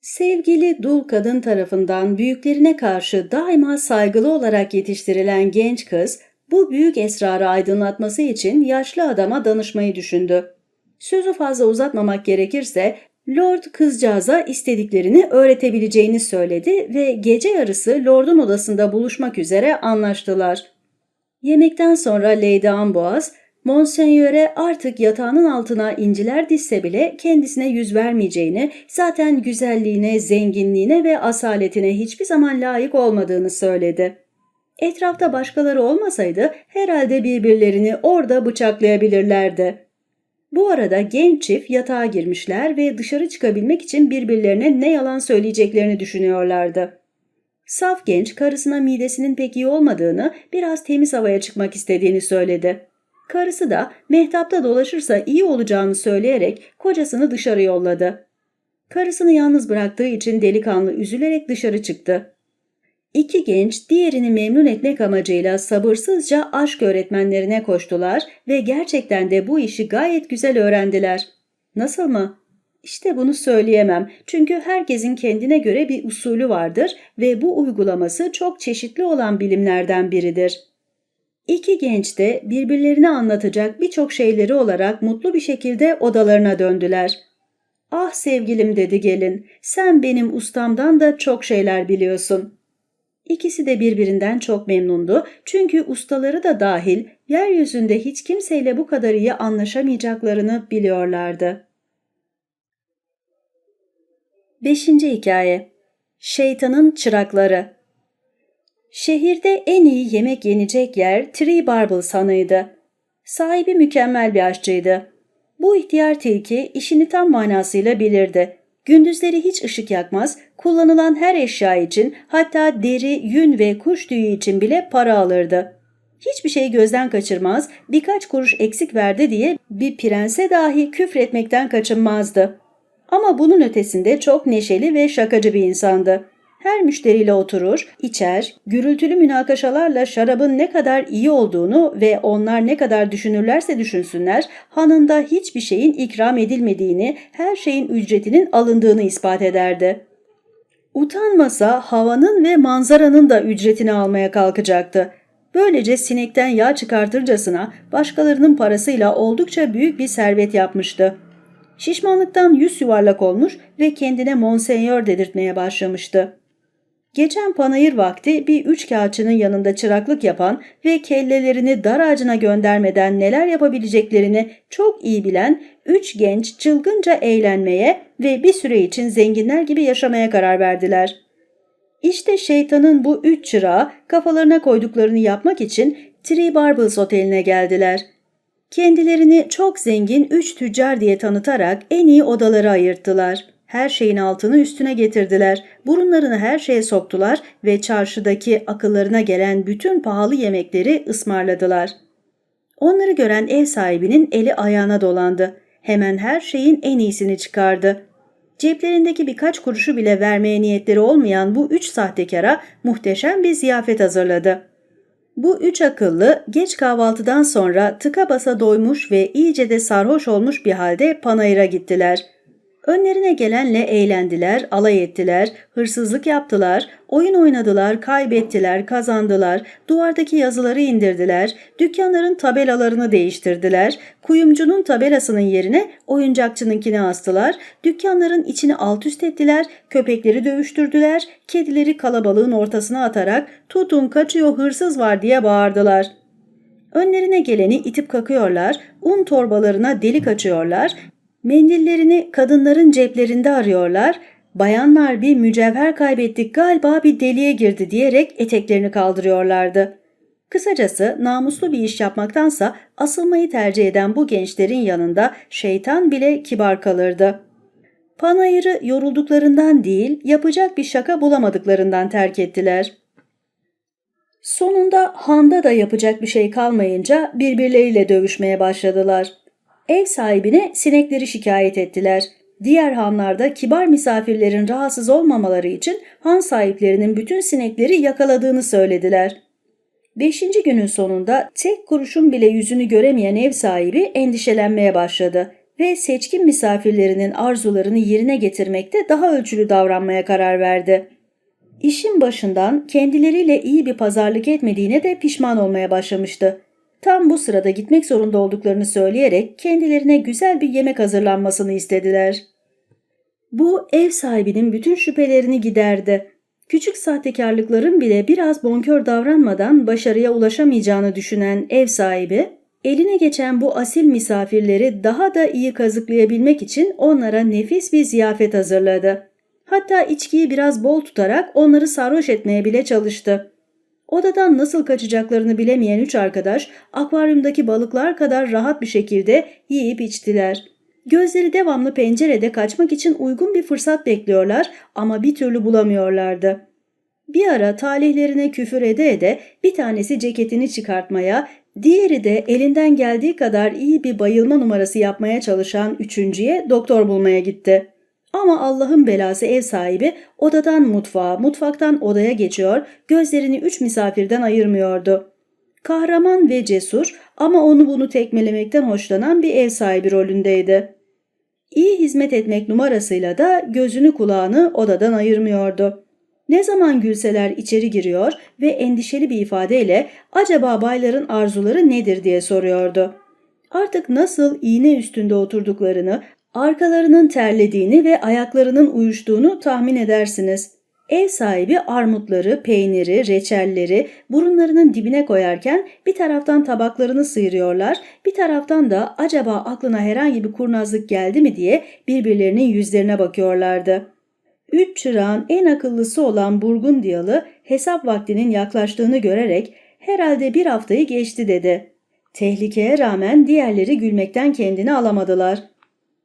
Sevgili dul kadın tarafından büyüklerine karşı daima saygılı olarak yetiştirilen genç kız bu büyük esrarı aydınlatması için yaşlı adama danışmayı düşündü. Sözü fazla uzatmamak gerekirse Lord kızcağıza istediklerini öğretebileceğini söyledi ve gece yarısı Lord'un odasında buluşmak üzere anlaştılar. Yemekten sonra Lady Amboaz, Monseigneur'e artık yatağının altına inciler dizse bile kendisine yüz vermeyeceğini, zaten güzelliğine, zenginliğine ve asaletine hiçbir zaman layık olmadığını söyledi. Etrafta başkaları olmasaydı herhalde birbirlerini orada bıçaklayabilirlerdi. Bu arada genç çift yatağa girmişler ve dışarı çıkabilmek için birbirlerine ne yalan söyleyeceklerini düşünüyorlardı. Saf genç karısına midesinin pek iyi olmadığını, biraz temiz havaya çıkmak istediğini söyledi. Karısı da mehtapta dolaşırsa iyi olacağını söyleyerek kocasını dışarı yolladı. Karısını yalnız bıraktığı için delikanlı üzülerek dışarı çıktı. İki genç diğerini memnun etmek amacıyla sabırsızca aşk öğretmenlerine koştular ve gerçekten de bu işi gayet güzel öğrendiler. Nasıl mı? İşte bunu söyleyemem çünkü herkesin kendine göre bir usulü vardır ve bu uygulaması çok çeşitli olan bilimlerden biridir. İki genç de birbirlerine anlatacak birçok şeyleri olarak mutlu bir şekilde odalarına döndüler. Ah sevgilim dedi gelin, sen benim ustamdan da çok şeyler biliyorsun.'' İkisi de birbirinden çok memnundu çünkü ustaları da dahil yeryüzünde hiç kimseyle bu kadar iyi anlaşamayacaklarını biliyorlardı. 5. Hikaye Şeytanın Çırakları Şehirde en iyi yemek yenecek yer Tree Barbles Hanı'ydı. Sahibi mükemmel bir aşçıydı. Bu ihtiyar tilki işini tam manasıyla bilirdi. Gündüzleri hiç ışık yakmaz, kullanılan her eşya için hatta deri, yün ve kuş tüyü için bile para alırdı. Hiçbir şeyi gözden kaçırmaz, birkaç kuruş eksik verdi diye bir prense dahi küfretmekten kaçınmazdı. Ama bunun ötesinde çok neşeli ve şakacı bir insandı. Her müşteriyle oturur, içer, gürültülü münakaşalarla şarabın ne kadar iyi olduğunu ve onlar ne kadar düşünürlerse düşünsünler, hanında hiçbir şeyin ikram edilmediğini, her şeyin ücretinin alındığını ispat ederdi. Utanmasa havanın ve manzaranın da ücretini almaya kalkacaktı. Böylece sinekten yağ çıkartırcasına başkalarının parasıyla oldukça büyük bir servet yapmıştı. Şişmanlıktan yüz yuvarlak olmuş ve kendine monsenyör dedirtmeye başlamıştı. Geçen panayır vakti bir üç kağıtçının yanında çıraklık yapan ve kellelerini dar ağacına göndermeden neler yapabileceklerini çok iyi bilen üç genç çılgınca eğlenmeye ve bir süre için zenginler gibi yaşamaya karar verdiler. İşte şeytanın bu üç çırağı kafalarına koyduklarını yapmak için Tree Barbles Oteli'ne geldiler. Kendilerini çok zengin üç tüccar diye tanıtarak en iyi odaları ayırttılar. Her şeyin altını üstüne getirdiler. Burunlarını her şeye soktular ve çarşıdaki akıllarına gelen bütün pahalı yemekleri ısmarladılar. Onları gören ev sahibinin eli ayağına dolandı. Hemen her şeyin en iyisini çıkardı. Ceplerindeki birkaç kuruşu bile vermeye niyetleri olmayan bu üç sahtekara muhteşem bir ziyafet hazırladı. Bu üç akıllı geç kahvaltıdan sonra tıka basa doymuş ve iyice de sarhoş olmuş bir halde panayıra gittiler.'' Önlerine gelenle eğlendiler, alay ettiler, hırsızlık yaptılar, oyun oynadılar, kaybettiler, kazandılar, duvardaki yazıları indirdiler, dükkanların tabelalarını değiştirdiler, kuyumcunun tabelasının yerine oyuncakçınınkini astılar, dükkanların içini alt üst ettiler, köpekleri dövüştürdüler, kedileri kalabalığın ortasına atarak tutun kaçıyor hırsız var diye bağırdılar. Önlerine geleni itip kakıyorlar, un torbalarına delik açıyorlar, Mendillerini kadınların ceplerinde arıyorlar, bayanlar bir mücevher kaybettik galiba bir deliğe girdi diyerek eteklerini kaldırıyorlardı. Kısacası namuslu bir iş yapmaktansa asılmayı tercih eden bu gençlerin yanında şeytan bile kibar kalırdı. Panayırı yorulduklarından değil, yapacak bir şaka bulamadıklarından terk ettiler. Sonunda handa da yapacak bir şey kalmayınca birbirleriyle dövüşmeye başladılar. Ev sahibine sinekleri şikayet ettiler. Diğer hanlarda kibar misafirlerin rahatsız olmamaları için han sahiplerinin bütün sinekleri yakaladığını söylediler. Beşinci günün sonunda tek kuruşun bile yüzünü göremeyen ev sahibi endişelenmeye başladı ve seçkin misafirlerinin arzularını yerine getirmekte daha ölçülü davranmaya karar verdi. İşin başından kendileriyle iyi bir pazarlık etmediğine de pişman olmaya başlamıştı. Tam bu sırada gitmek zorunda olduklarını söyleyerek kendilerine güzel bir yemek hazırlanmasını istediler. Bu ev sahibinin bütün şüphelerini giderdi. Küçük sahtekarlıkların bile biraz bonkör davranmadan başarıya ulaşamayacağını düşünen ev sahibi, eline geçen bu asil misafirleri daha da iyi kazıklayabilmek için onlara nefis bir ziyafet hazırladı. Hatta içkiyi biraz bol tutarak onları sarhoş etmeye bile çalıştı. Odadan nasıl kaçacaklarını bilemeyen üç arkadaş akvaryumdaki balıklar kadar rahat bir şekilde yiyip içtiler. Gözleri devamlı pencerede kaçmak için uygun bir fırsat bekliyorlar ama bir türlü bulamıyorlardı. Bir ara talihlerine küfür ede ede bir tanesi ceketini çıkartmaya, diğeri de elinden geldiği kadar iyi bir bayılma numarası yapmaya çalışan üçüncüye doktor bulmaya gitti. Ama Allah'ın belası ev sahibi odadan mutfağa, mutfaktan odaya geçiyor, gözlerini üç misafirden ayırmıyordu. Kahraman ve cesur ama onu bunu tekmelemekten hoşlanan bir ev sahibi rolündeydi. İyi hizmet etmek numarasıyla da gözünü kulağını odadan ayırmıyordu. Ne zaman gülseler içeri giriyor ve endişeli bir ifadeyle acaba bayların arzuları nedir diye soruyordu. Artık nasıl iğne üstünde oturduklarını, Arkalarının terlediğini ve ayaklarının uyuştuğunu tahmin edersiniz. Ev sahibi armutları, peyniri, reçelleri burunlarının dibine koyarken bir taraftan tabaklarını sıyırıyorlar, bir taraftan da acaba aklına herhangi bir kurnazlık geldi mi diye birbirlerinin yüzlerine bakıyorlardı. Üç çırağın en akıllısı olan Burgundiyalı hesap vaktinin yaklaştığını görerek herhalde bir haftayı geçti dedi. Tehlikeye rağmen diğerleri gülmekten kendini alamadılar.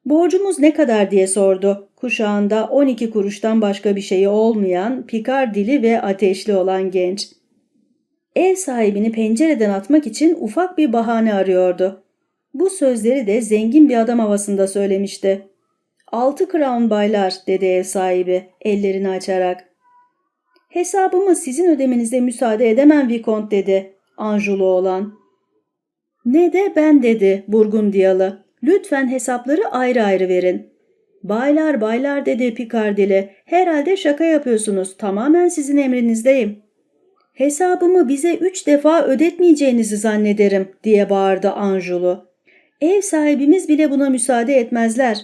Borcumuz ne kadar diye sordu. Kuşağında 12 kuruştan başka bir şeyi olmayan, pikar dili ve ateşli olan genç. Ev sahibini pencereden atmak için ufak bir bahane arıyordu. Bu sözleri de zengin bir adam havasında söylemişti. Altı crown baylar dedi ev sahibi ellerini açarak. Hesabımı sizin ödemenize müsaade edemem Vikont dedi Anjulu olan. Ne de ben dedi Burgundiyalı. Lütfen hesapları ayrı ayrı verin. Baylar baylar dedi Pikardili. Herhalde şaka yapıyorsunuz. Tamamen sizin emrinizdeyim. Hesabımı bize üç defa ödetmeyeceğinizi zannederim diye bağırdı Anjulu. Ev sahibimiz bile buna müsaade etmezler.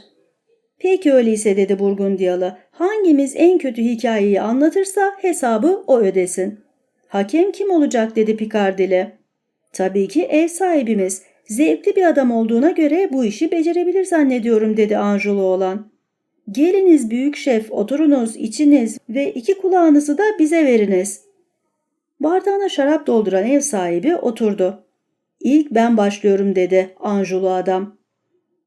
Peki öyleyse dedi Burgundiyalı. Hangimiz en kötü hikayeyi anlatırsa hesabı o ödesin. Hakem kim olacak dedi Pikardili. Tabii ki ev sahibimiz. Zevkli bir adam olduğuna göre bu işi becerebilir zannediyorum dedi Anjulu olan. Geliniz büyük şef, oturunuz, içiniz ve iki kulağınızı da bize veriniz. Bardağına şarap dolduran ev sahibi oturdu. İlk ben başlıyorum dedi Anjulu adam.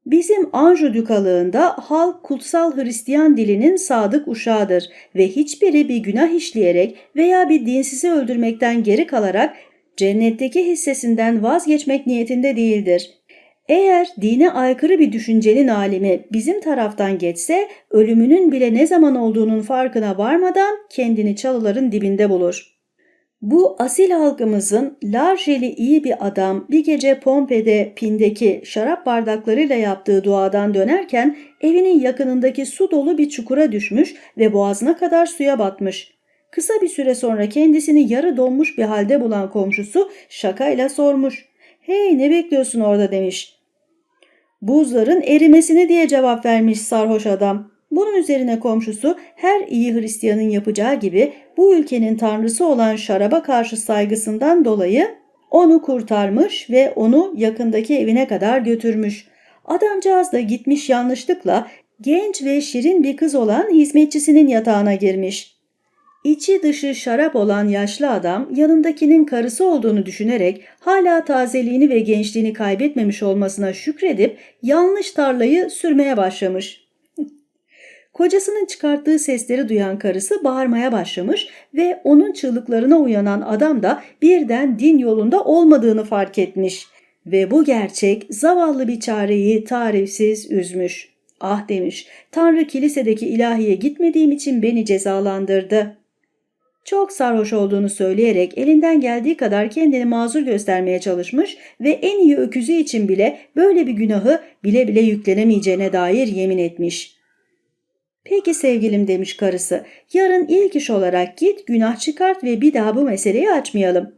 Bizim Anjou dükalığında halk kutsal Hristiyan dilinin sadık uşağıdır ve hiçbiri bir günah işleyerek veya bir dinsizi öldürmekten geri kalarak cennetteki hissesinden vazgeçmek niyetinde değildir. Eğer dine aykırı bir düşüncenin alemi bizim taraftan geçse ölümünün bile ne zaman olduğunun farkına varmadan kendini çalıların dibinde bulur.'' Bu asil halkımızın Larjeli iyi bir adam bir gece Pompei'de pindeki şarap bardaklarıyla yaptığı duadan dönerken evinin yakınındaki su dolu bir çukura düşmüş ve boğazına kadar suya batmış. Kısa bir süre sonra kendisini yarı donmuş bir halde bulan komşusu şakayla sormuş. ''Hey ne bekliyorsun orada?'' demiş. ''Buzların erimesini diye cevap vermiş sarhoş adam. Bunun üzerine komşusu her iyi Hristiyanın yapacağı gibi bu ülkenin tanrısı olan şaraba karşı saygısından dolayı onu kurtarmış ve onu yakındaki evine kadar götürmüş. Adamcağız da gitmiş yanlışlıkla genç ve şirin bir kız olan hizmetçisinin yatağına girmiş. İçi dışı şarap olan yaşlı adam yanındakinin karısı olduğunu düşünerek hala tazeliğini ve gençliğini kaybetmemiş olmasına şükredip yanlış tarlayı sürmeye başlamış. Kocasının çıkarttığı sesleri duyan karısı bağırmaya başlamış ve onun çığlıklarına uyanan adam da birden din yolunda olmadığını fark etmiş. Ve bu gerçek zavallı bir çareyi tarifsiz üzmüş. Ah demiş, Tanrı kilisedeki ilahiye gitmediğim için beni cezalandırdı. Çok sarhoş olduğunu söyleyerek elinden geldiği kadar kendini mazur göstermeye çalışmış ve en iyi öküzü için bile böyle bir günahı bile bile yüklenemeyeceğine dair yemin etmiş.'' Peki sevgilim demiş karısı. Yarın ilk iş olarak git günah çıkart ve bir daha bu meseleyi açmayalım.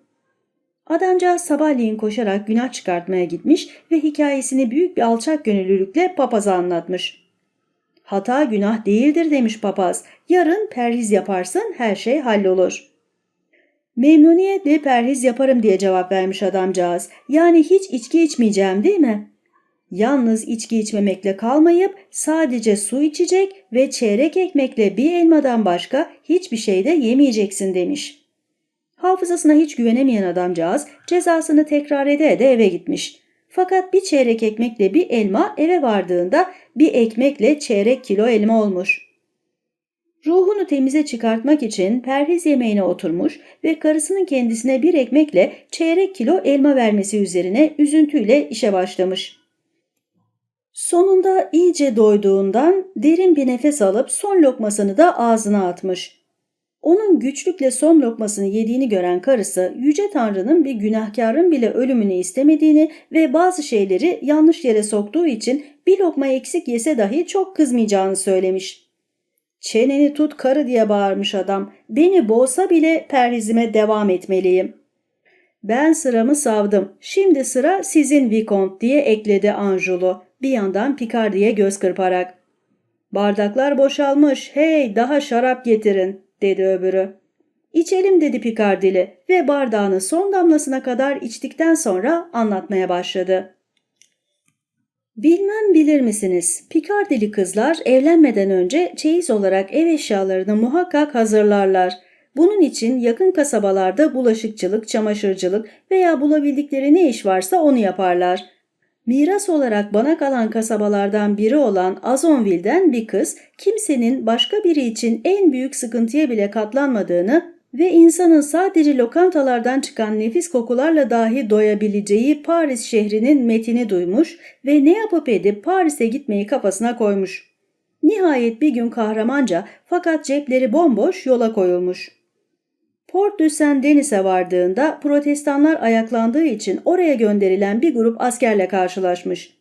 Adamcağız sabahleyin koşarak günah çıkartmaya gitmiş ve hikayesini büyük bir alçak gönüllülükle papaza anlatmış. Hata günah değildir demiş papaz. Yarın perhiz yaparsın her şey hallolur. Memnuniyetle perhiz yaparım diye cevap vermiş adamcağız. Yani hiç içki içmeyeceğim değil mi? Yalnız içki içmemekle kalmayıp sadece su içecek ve çeyrek ekmekle bir elmadan başka hiçbir şey de yemeyeceksin demiş. Hafızasına hiç güvenemeyen adamcağız cezasını tekrar ede ede eve gitmiş. Fakat bir çeyrek ekmekle bir elma eve vardığında bir ekmekle çeyrek kilo elma olmuş. Ruhunu temize çıkartmak için perhiz yemeğine oturmuş ve karısının kendisine bir ekmekle çeyrek kilo elma vermesi üzerine üzüntüyle işe başlamış. Sonunda iyice doyduğundan derin bir nefes alıp son lokmasını da ağzına atmış. Onun güçlükle son lokmasını yediğini gören karısı Yüce Tanrı'nın bir günahkarın bile ölümünü istemediğini ve bazı şeyleri yanlış yere soktuğu için bir lokma eksik yese dahi çok kızmayacağını söylemiş. Çeneni tut karı diye bağırmış adam. Beni boğsa bile perhizime devam etmeliyim. Ben sıramı savdım. Şimdi sıra sizin Vikont diye ekledi Anjulu bir yandan Picardi'ye göz kırparak. Bardaklar boşalmış, hey daha şarap getirin dedi öbürü. İçelim dedi Picardili ve bardağını son damlasına kadar içtikten sonra anlatmaya başladı. Bilmem bilir misiniz? Pikardili kızlar evlenmeden önce çeyiz olarak ev eşyalarını muhakkak hazırlarlar. Bunun için yakın kasabalarda bulaşıkçılık, çamaşırcılık veya bulabildikleri ne iş varsa onu yaparlar. Miras olarak bana kalan kasabalardan biri olan Azonville'den bir kız kimsenin başka biri için en büyük sıkıntıya bile katlanmadığını ve insanın sadece lokantalardan çıkan nefis kokularla dahi doyabileceği Paris şehrinin metini duymuş ve ne yapıp edip Paris'e gitmeyi kafasına koymuş. Nihayet bir gün kahramanca fakat cepleri bomboş yola koyulmuş. Port du Saint Denis'e vardığında protestanlar ayaklandığı için oraya gönderilen bir grup askerle karşılaşmış.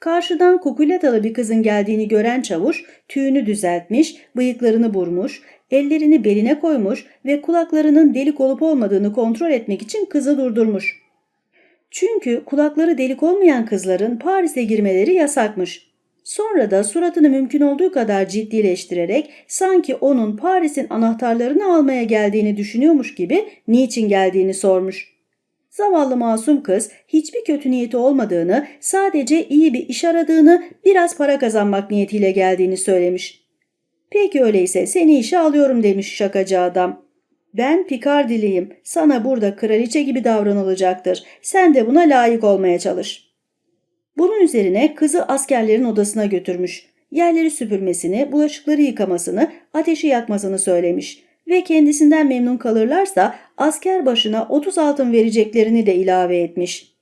Karşıdan kukuletalı bir kızın geldiğini gören çavuş tüyünü düzeltmiş, bıyıklarını burmuş, ellerini beline koymuş ve kulaklarının delik olup olmadığını kontrol etmek için kızı durdurmuş. Çünkü kulakları delik olmayan kızların Paris'e girmeleri yasakmış. Sonra da suratını mümkün olduğu kadar ciddileştirerek sanki onun Paris'in anahtarlarını almaya geldiğini düşünüyormuş gibi niçin geldiğini sormuş. Zavallı masum kız hiçbir kötü niyeti olmadığını, sadece iyi bir iş aradığını, biraz para kazanmak niyetiyle geldiğini söylemiş. Peki öyleyse seni işe alıyorum demiş şakacı adam. Ben Pikardiliyim. Sana burada kraliçe gibi davranılacaktır. Sen de buna layık olmaya çalış. Bunun üzerine kızı askerlerin odasına götürmüş. Yerleri süpürmesini, bulaşıkları yıkamasını, ateşi yakmasını söylemiş ve kendisinden memnun kalırlarsa asker başına 30 altın vereceklerini de ilave etmiş.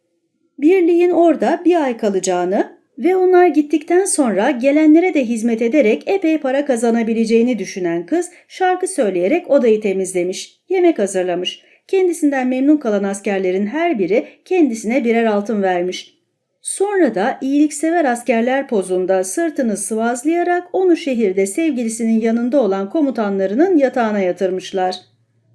Birliğin orada bir ay kalacağını ve onlar gittikten sonra gelenlere de hizmet ederek epey para kazanabileceğini düşünen kız şarkı söyleyerek odayı temizlemiş, yemek hazırlamış. Kendisinden memnun kalan askerlerin her biri kendisine birer altın vermiş. Sonra da iyiliksever askerler pozunda sırtını sıvazlayarak onu şehirde sevgilisinin yanında olan komutanlarının yatağına yatırmışlar.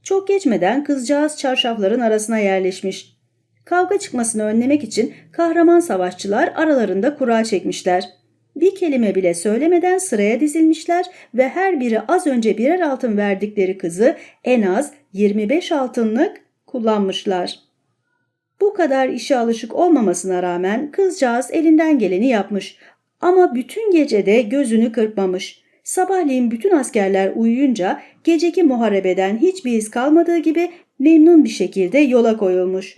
Çok geçmeden kızcağız çarşafların arasına yerleşmiş. Kavga çıkmasını önlemek için kahraman savaşçılar aralarında kura çekmişler. Bir kelime bile söylemeden sıraya dizilmişler ve her biri az önce birer altın verdikleri kızı en az 25 altınlık kullanmışlar. Bu kadar işe alışık olmamasına rağmen kızcağız elinden geleni yapmış ama bütün gecede gözünü kırpmamış. Sabahleyin bütün askerler uyuyunca geceki muharebeden hiçbir iz kalmadığı gibi memnun bir şekilde yola koyulmuş.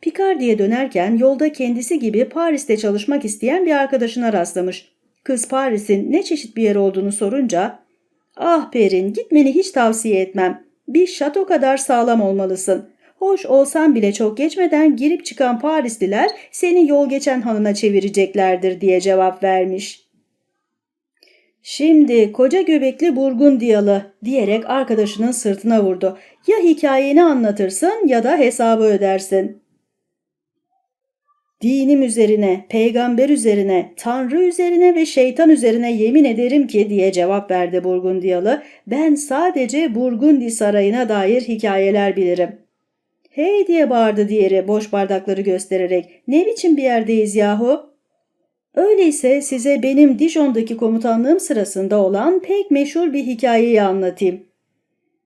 Picardy'ye dönerken yolda kendisi gibi Paris'te çalışmak isteyen bir arkadaşına rastlamış. Kız Paris'in ne çeşit bir yer olduğunu sorunca ''Ah Perin gitmeni hiç tavsiye etmem. Bir şato kadar sağlam olmalısın. Hoş olsan bile çok geçmeden girip çıkan Parisliler seni yol geçen hanına çevireceklerdir diye cevap vermiş. Şimdi koca göbekli Burgundiyalı diyerek arkadaşının sırtına vurdu. Ya hikayeni anlatırsın ya da hesabı ödersin. Dinim üzerine, peygamber üzerine, tanrı üzerine ve şeytan üzerine yemin ederim ki diye cevap verdi Burgundiyalı. Ben sadece Burgundi sarayına dair hikayeler bilirim. Hey diye bağırdı diğeri boş bardakları göstererek. Ne biçim bir yerdeyiz yahu? Öyleyse size benim Dijon'daki komutanlığım sırasında olan pek meşhur bir hikayeyi anlatayım.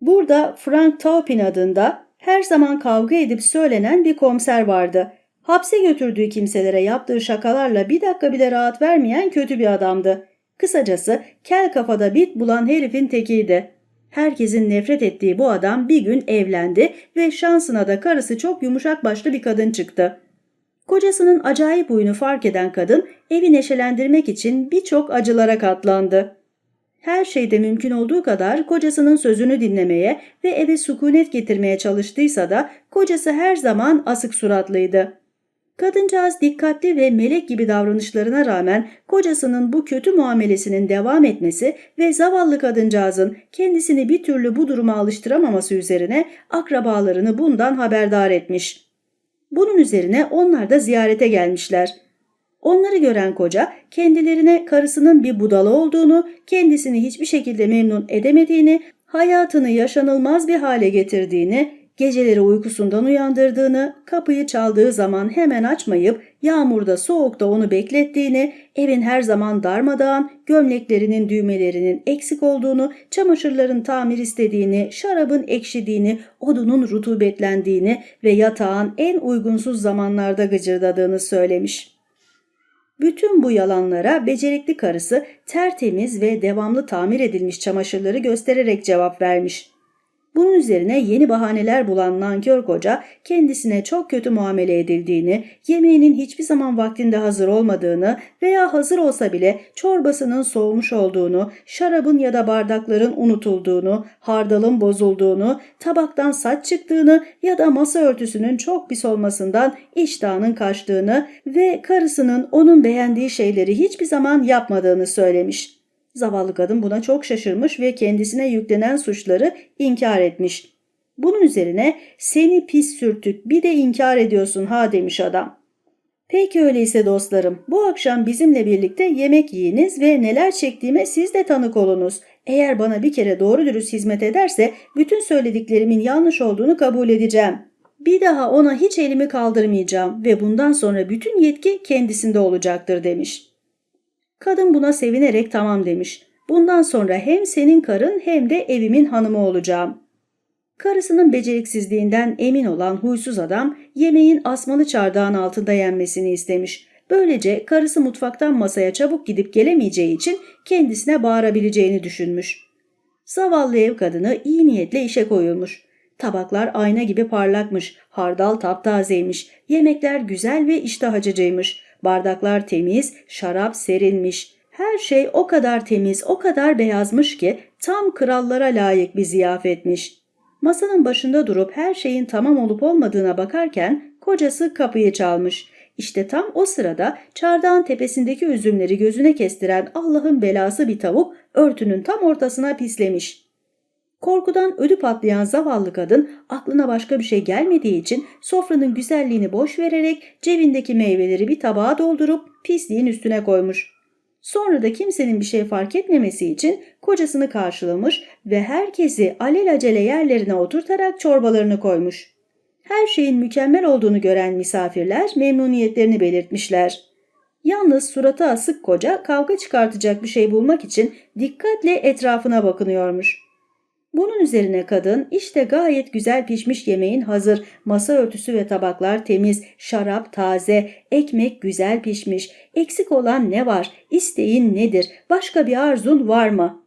Burada Frank Taupin adında her zaman kavga edip söylenen bir komiser vardı. Hapse götürdüğü kimselere yaptığı şakalarla bir dakika bile rahat vermeyen kötü bir adamdı. Kısacası kel kafada bit bulan herifin tekiydi. Herkesin nefret ettiği bu adam bir gün evlendi ve şansına da karısı çok yumuşak başlı bir kadın çıktı. Kocasının acayip huyunu fark eden kadın evi neşelendirmek için birçok acılara katlandı. Her şeyde mümkün olduğu kadar kocasının sözünü dinlemeye ve eve sükunet getirmeye çalıştıysa da kocası her zaman asık suratlıydı. Kadıncağız dikkatli ve melek gibi davranışlarına rağmen kocasının bu kötü muamelesinin devam etmesi ve zavallı kadıncağızın kendisini bir türlü bu duruma alıştıramaması üzerine akrabalarını bundan haberdar etmiş. Bunun üzerine onlar da ziyarete gelmişler. Onları gören koca kendilerine karısının bir budala olduğunu, kendisini hiçbir şekilde memnun edemediğini, hayatını yaşanılmaz bir hale getirdiğini, geceleri uykusundan uyandırdığını, kapıyı çaldığı zaman hemen açmayıp yağmurda soğukta onu beklettiğini, evin her zaman darmadağın, gömleklerinin düğmelerinin eksik olduğunu, çamaşırların tamir istediğini, şarabın ekşidiğini, odunun rutubetlendiğini ve yatağın en uygunsuz zamanlarda gıcırdadığını söylemiş. Bütün bu yalanlara becerikli karısı tertemiz ve devamlı tamir edilmiş çamaşırları göstererek cevap vermiş. Bunun üzerine yeni bahaneler bulan nankör koca kendisine çok kötü muamele edildiğini, yemeğinin hiçbir zaman vaktinde hazır olmadığını veya hazır olsa bile çorbasının soğumuş olduğunu, şarabın ya da bardakların unutulduğunu, hardalın bozulduğunu, tabaktan saç çıktığını ya da masa örtüsünün çok pis olmasından iştahının kaçtığını ve karısının onun beğendiği şeyleri hiçbir zaman yapmadığını söylemiş. Zavallı kadın buna çok şaşırmış ve kendisine yüklenen suçları inkar etmiş. Bunun üzerine seni pis sürtük bir de inkar ediyorsun ha demiş adam. Peki öyleyse dostlarım bu akşam bizimle birlikte yemek yiyiniz ve neler çektiğime siz de tanık olunuz. Eğer bana bir kere doğru dürüst hizmet ederse bütün söylediklerimin yanlış olduğunu kabul edeceğim. Bir daha ona hiç elimi kaldırmayacağım ve bundan sonra bütün yetki kendisinde olacaktır demiş.'' Kadın buna sevinerek tamam demiş. Bundan sonra hem senin karın hem de evimin hanımı olacağım. Karısının beceriksizliğinden emin olan huysuz adam yemeğin asmalı çardağın altında yenmesini istemiş. Böylece karısı mutfaktan masaya çabuk gidip gelemeyeceği için kendisine bağırabileceğini düşünmüş. Zavallı ev kadını iyi niyetle işe koyulmuş. Tabaklar ayna gibi parlakmış, hardal taptazeymiş, yemekler güzel ve iştah açıcıymış. Bardaklar temiz, şarap serinmiş. Her şey o kadar temiz, o kadar beyazmış ki tam krallara layık bir ziyafetmiş. Masanın başında durup her şeyin tamam olup olmadığına bakarken kocası kapıyı çalmış. İşte tam o sırada çardağın tepesindeki üzümleri gözüne kestiren Allah'ın belası bir tavuk örtünün tam ortasına pislemiş. Korkudan ödü patlayan zavallı kadın aklına başka bir şey gelmediği için sofranın güzelliğini boş vererek cebindeki meyveleri bir tabağa doldurup pisliğin üstüne koymuş. Sonra da kimsenin bir şey fark etmemesi için kocasını karşılamış ve herkesi alelacele yerlerine oturtarak çorbalarını koymuş. Her şeyin mükemmel olduğunu gören misafirler memnuniyetlerini belirtmişler. Yalnız suratı asık koca kavga çıkartacak bir şey bulmak için dikkatle etrafına bakınıyormuş. Bunun üzerine kadın işte gayet güzel pişmiş yemeğin hazır, masa örtüsü ve tabaklar temiz, şarap taze, ekmek güzel pişmiş, eksik olan ne var, isteğin nedir, başka bir arzun var mı?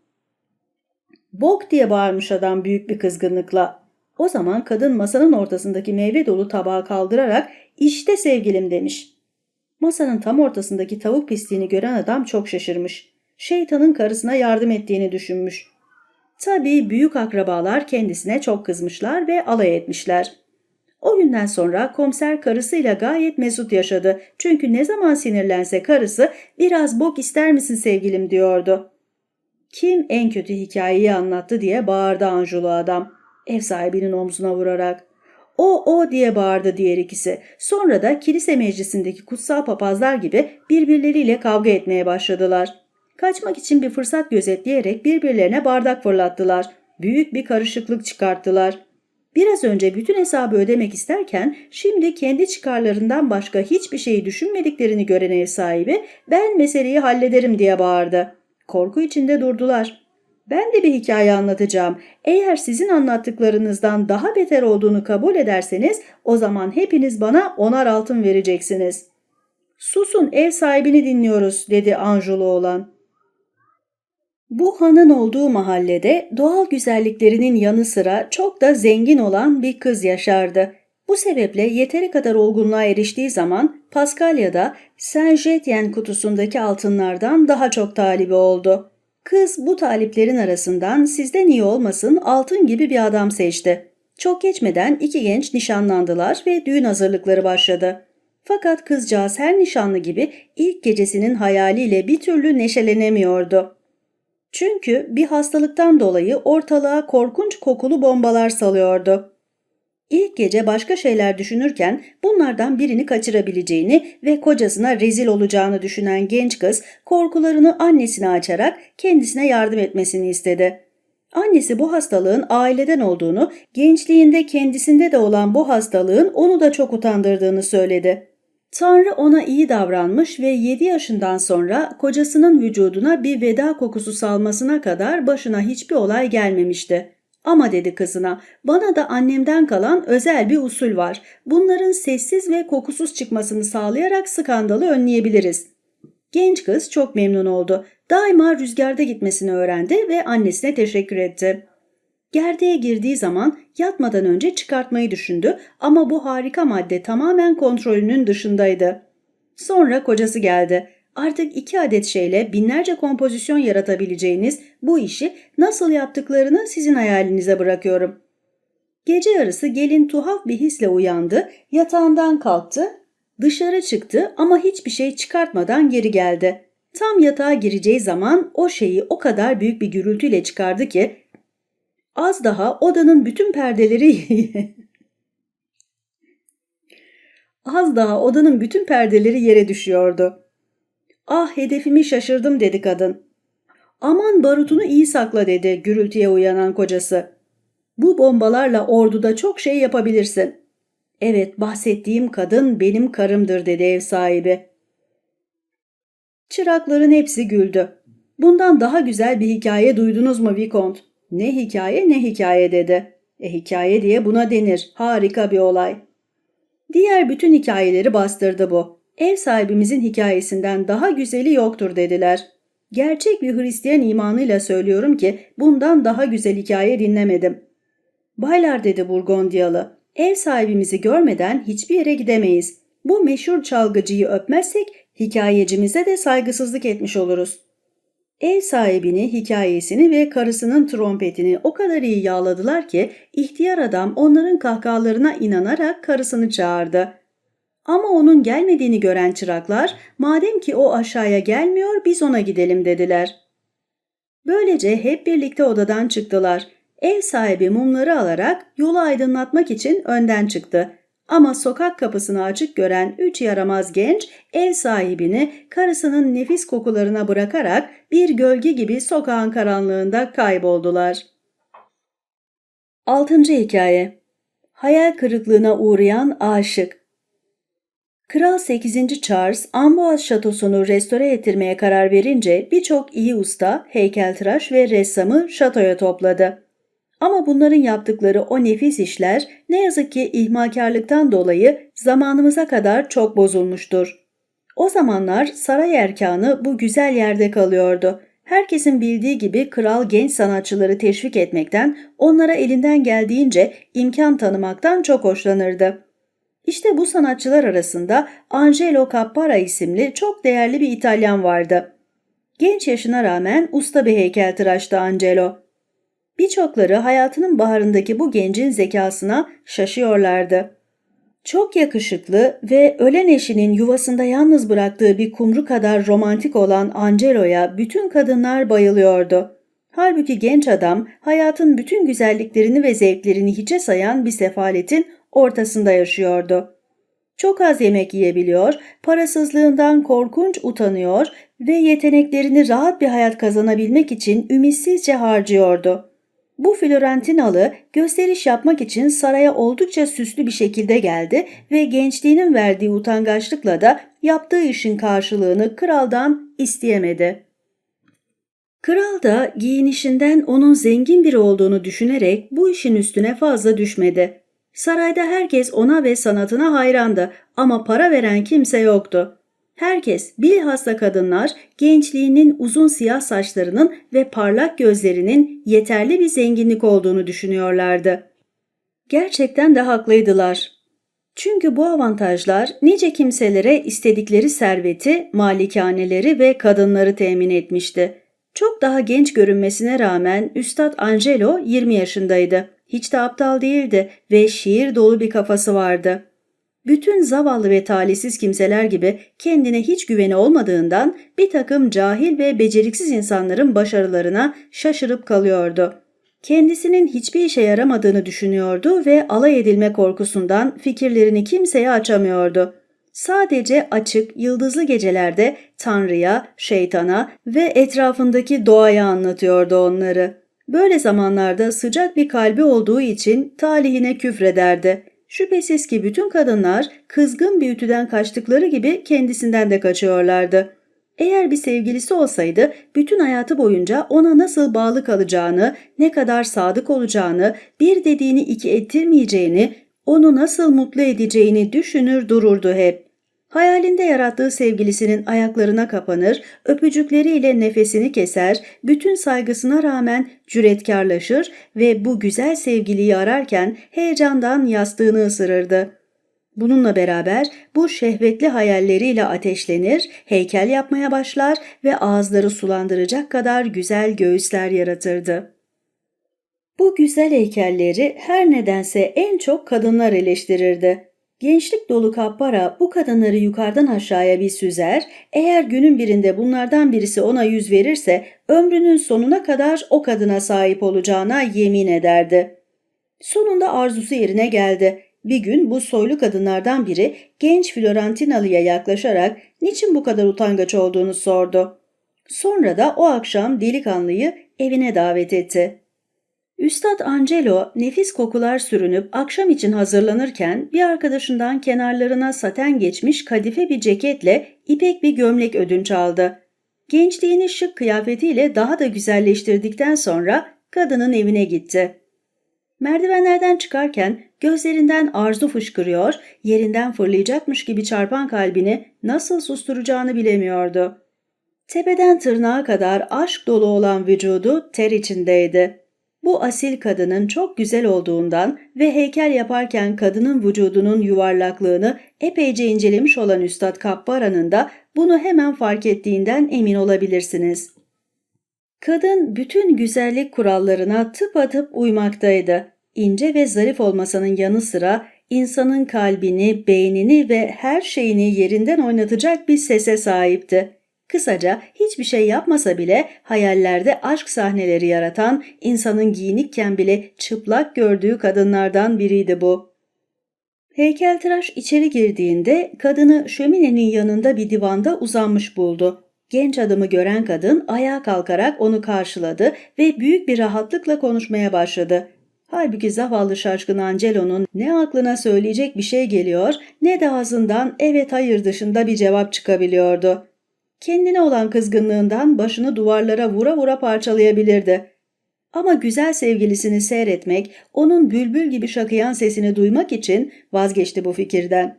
Bok diye bağırmış adam büyük bir kızgınlıkla. O zaman kadın masanın ortasındaki meyve dolu tabağı kaldırarak işte sevgilim demiş. Masanın tam ortasındaki tavuk pisliğini gören adam çok şaşırmış. Şeytanın karısına yardım ettiğini düşünmüş. Tabii büyük akrabalar kendisine çok kızmışlar ve alay etmişler. O günden sonra komiser karısıyla gayet mesut yaşadı. Çünkü ne zaman sinirlense karısı biraz bok ister misin sevgilim diyordu. Kim en kötü hikayeyi anlattı diye bağırdı Anjulu adam. Ev sahibinin omzuna vurarak. O o diye bağırdı diğer ikisi. Sonra da kilise meclisindeki kutsal papazlar gibi birbirleriyle kavga etmeye başladılar. Kaçmak için bir fırsat gözetleyerek birbirlerine bardak fırlattılar. Büyük bir karışıklık çıkarttılar. Biraz önce bütün hesabı ödemek isterken şimdi kendi çıkarlarından başka hiçbir şeyi düşünmediklerini gören ev sahibi ben meseleyi hallederim diye bağırdı. Korku içinde durdular. Ben de bir hikaye anlatacağım. Eğer sizin anlattıklarınızdan daha beter olduğunu kabul ederseniz o zaman hepiniz bana onar altın vereceksiniz. Susun ev sahibini dinliyoruz dedi Anjulu olan. Bu hanın olduğu mahallede doğal güzelliklerinin yanı sıra çok da zengin olan bir kız yaşardı. Bu sebeple yeteri kadar olgunluğa eriştiği zaman Paskalya'da Saint-Jetien kutusundaki altınlardan daha çok talibi oldu. Kız bu taliplerin arasından sizden iyi olmasın altın gibi bir adam seçti. Çok geçmeden iki genç nişanlandılar ve düğün hazırlıkları başladı. Fakat kızcağız her nişanlı gibi ilk gecesinin hayaliyle bir türlü neşelenemiyordu. Çünkü bir hastalıktan dolayı ortalığa korkunç kokulu bombalar salıyordu. İlk gece başka şeyler düşünürken bunlardan birini kaçırabileceğini ve kocasına rezil olacağını düşünen genç kız korkularını annesine açarak kendisine yardım etmesini istedi. Annesi bu hastalığın aileden olduğunu, gençliğinde kendisinde de olan bu hastalığın onu da çok utandırdığını söyledi. Tanrı ona iyi davranmış ve 7 yaşından sonra kocasının vücuduna bir veda kokusu salmasına kadar başına hiçbir olay gelmemişti. Ama dedi kızına, bana da annemden kalan özel bir usul var. Bunların sessiz ve kokusuz çıkmasını sağlayarak skandalı önleyebiliriz. Genç kız çok memnun oldu. Daima rüzgarda gitmesini öğrendi ve annesine teşekkür etti. Gerdeğe girdiği zaman yatmadan önce çıkartmayı düşündü ama bu harika madde tamamen kontrolünün dışındaydı. Sonra kocası geldi. Artık iki adet şeyle binlerce kompozisyon yaratabileceğiniz bu işi nasıl yaptıklarını sizin hayalinize bırakıyorum. Gece yarısı gelin tuhaf bir hisle uyandı, yatağından kalktı, dışarı çıktı ama hiçbir şey çıkartmadan geri geldi. Tam yatağa gireceği zaman o şeyi o kadar büyük bir gürültüyle çıkardı ki az daha odanın bütün perdeleri az daha odanın bütün perdeleri yere düşüyordu. Ah hedefimi şaşırdım dedi kadın. Aman barutunu iyi sakla dedi gürültüye uyanan kocası. Bu bombalarla orduda çok şey yapabilirsin. Evet bahsettiğim kadın benim karımdır dedi ev sahibi. Çırakların hepsi güldü. Bundan daha güzel bir hikaye duydunuz mu Vikont? Ne hikaye ne hikaye dedi. E hikaye diye buna denir. Harika bir olay. Diğer bütün hikayeleri bastırdı bu. Ev sahibimizin hikayesinden daha güzeli yoktur dediler. Gerçek bir Hristiyan imanıyla söylüyorum ki bundan daha güzel hikaye dinlemedim. Baylar dedi Burgondiyalı. Ev sahibimizi görmeden hiçbir yere gidemeyiz. Bu meşhur çalgıcıyı öpmezsek hikayecimize de saygısızlık etmiş oluruz. Ev sahibini, hikayesini ve karısının trompetini o kadar iyi yağladılar ki ihtiyar adam onların kahkahalarına inanarak karısını çağırdı. Ama onun gelmediğini gören çıraklar madem ki o aşağıya gelmiyor biz ona gidelim dediler. Böylece hep birlikte odadan çıktılar. Ev sahibi mumları alarak yolu aydınlatmak için önden çıktı. Ama sokak kapısını açık gören üç yaramaz genç ev sahibini karısının nefis kokularına bırakarak bir gölge gibi sokağın karanlığında kayboldular. Altıncı hikaye Hayal kırıklığına uğrayan aşık Kral 8. Charles, Amboaz Şatosu'nu restore ettirmeye karar verince birçok iyi usta, heykeltıraş ve ressamı şatoya topladı. Ama bunların yaptıkları o nefis işler ne yazık ki ihmalkarlıktan dolayı zamanımıza kadar çok bozulmuştur. O zamanlar saray erkanı bu güzel yerde kalıyordu. Herkesin bildiği gibi kral genç sanatçıları teşvik etmekten, onlara elinden geldiğince imkan tanımaktan çok hoşlanırdı. İşte bu sanatçılar arasında Angelo Cappara isimli çok değerli bir İtalyan vardı. Genç yaşına rağmen usta bir heykeltıraştı Angelo. Birçokları hayatının baharındaki bu gencin zekasına şaşıyorlardı. Çok yakışıklı ve ölen eşinin yuvasında yalnız bıraktığı bir kumru kadar romantik olan Angelo'ya bütün kadınlar bayılıyordu. Halbuki genç adam hayatın bütün güzelliklerini ve zevklerini hiçe sayan bir sefaletin ortasında yaşıyordu. Çok az yemek yiyebiliyor, parasızlığından korkunç utanıyor ve yeteneklerini rahat bir hayat kazanabilmek için ümitsizce harcıyordu. Bu Florentinalı gösteriş yapmak için saraya oldukça süslü bir şekilde geldi ve gençliğinin verdiği utangaçlıkla da yaptığı işin karşılığını kraldan isteyemedi. Kral da giyinişinden onun zengin biri olduğunu düşünerek bu işin üstüne fazla düşmedi. Sarayda herkes ona ve sanatına hayrandı ama para veren kimse yoktu. Herkes, bilhassa kadınlar, gençliğinin uzun siyah saçlarının ve parlak gözlerinin yeterli bir zenginlik olduğunu düşünüyorlardı. Gerçekten de haklıydılar. Çünkü bu avantajlar nice kimselere istedikleri serveti, malikaneleri ve kadınları temin etmişti. Çok daha genç görünmesine rağmen Üstad Angelo 20 yaşındaydı. Hiç de aptal değildi ve şiir dolu bir kafası vardı. Bütün zavallı ve talihsiz kimseler gibi kendine hiç güveni olmadığından bir takım cahil ve beceriksiz insanların başarılarına şaşırıp kalıyordu. Kendisinin hiçbir işe yaramadığını düşünüyordu ve alay edilme korkusundan fikirlerini kimseye açamıyordu. Sadece açık, yıldızlı gecelerde Tanrı'ya, şeytana ve etrafındaki doğaya anlatıyordu onları. Böyle zamanlarda sıcak bir kalbi olduğu için talihine küfrederdi. Şüphesiz ki bütün kadınlar kızgın bir ütüden kaçtıkları gibi kendisinden de kaçıyorlardı. Eğer bir sevgilisi olsaydı bütün hayatı boyunca ona nasıl bağlı kalacağını, ne kadar sadık olacağını, bir dediğini iki ettirmeyeceğini, onu nasıl mutlu edeceğini düşünür dururdu hep. Hayalinde yarattığı sevgilisinin ayaklarına kapanır, öpücükleriyle nefesini keser, bütün saygısına rağmen cüretkarlaşır ve bu güzel sevgiliyi ararken heyecandan yastığını ısırırdı. Bununla beraber bu şehvetli hayalleriyle ateşlenir, heykel yapmaya başlar ve ağızları sulandıracak kadar güzel göğüsler yaratırdı. Bu güzel heykelleri her nedense en çok kadınlar eleştirirdi. Gençlik dolu kappara bu kadınları yukarıdan aşağıya bir süzer, eğer günün birinde bunlardan birisi ona yüz verirse ömrünün sonuna kadar o kadına sahip olacağına yemin ederdi. Sonunda arzusu yerine geldi. Bir gün bu soylu kadınlardan biri genç Florentinalı'ya yaklaşarak niçin bu kadar utangaç olduğunu sordu. Sonra da o akşam delikanlıyı evine davet etti. Üstad Angelo nefis kokular sürünüp akşam için hazırlanırken bir arkadaşından kenarlarına saten geçmiş kadife bir ceketle ipek bir gömlek ödünç aldı. Gençliğini şık kıyafetiyle daha da güzelleştirdikten sonra kadının evine gitti. Merdivenlerden çıkarken gözlerinden arzu fışkırıyor, yerinden fırlayacakmış gibi çarpan kalbini nasıl susturacağını bilemiyordu. Tepeden tırnağa kadar aşk dolu olan vücudu ter içindeydi. Bu asil kadının çok güzel olduğundan ve heykel yaparken kadının vücudunun yuvarlaklığını epeyce incelemiş olan Üstad Kappara'nın da bunu hemen fark ettiğinden emin olabilirsiniz. Kadın bütün güzellik kurallarına tıpatıp uymaktaydı. İnce ve zarif olmasının yanı sıra insanın kalbini, beynini ve her şeyini yerinden oynatacak bir sese sahipti. Kısaca hiçbir şey yapmasa bile hayallerde aşk sahneleri yaratan, insanın giyinikken bile çıplak gördüğü kadınlardan biriydi bu. Heykeltıraş içeri girdiğinde kadını şöminenin yanında bir divanda uzanmış buldu. Genç adamı gören kadın ayağa kalkarak onu karşıladı ve büyük bir rahatlıkla konuşmaya başladı. Halbuki zavallı şaşkın Angelo'nun ne aklına söyleyecek bir şey geliyor ne de ağzından evet hayır dışında bir cevap çıkabiliyordu. Kendine olan kızgınlığından başını duvarlara vura vura parçalayabilirdi. Ama güzel sevgilisini seyretmek, onun bülbül gibi şakıyan sesini duymak için vazgeçti bu fikirden.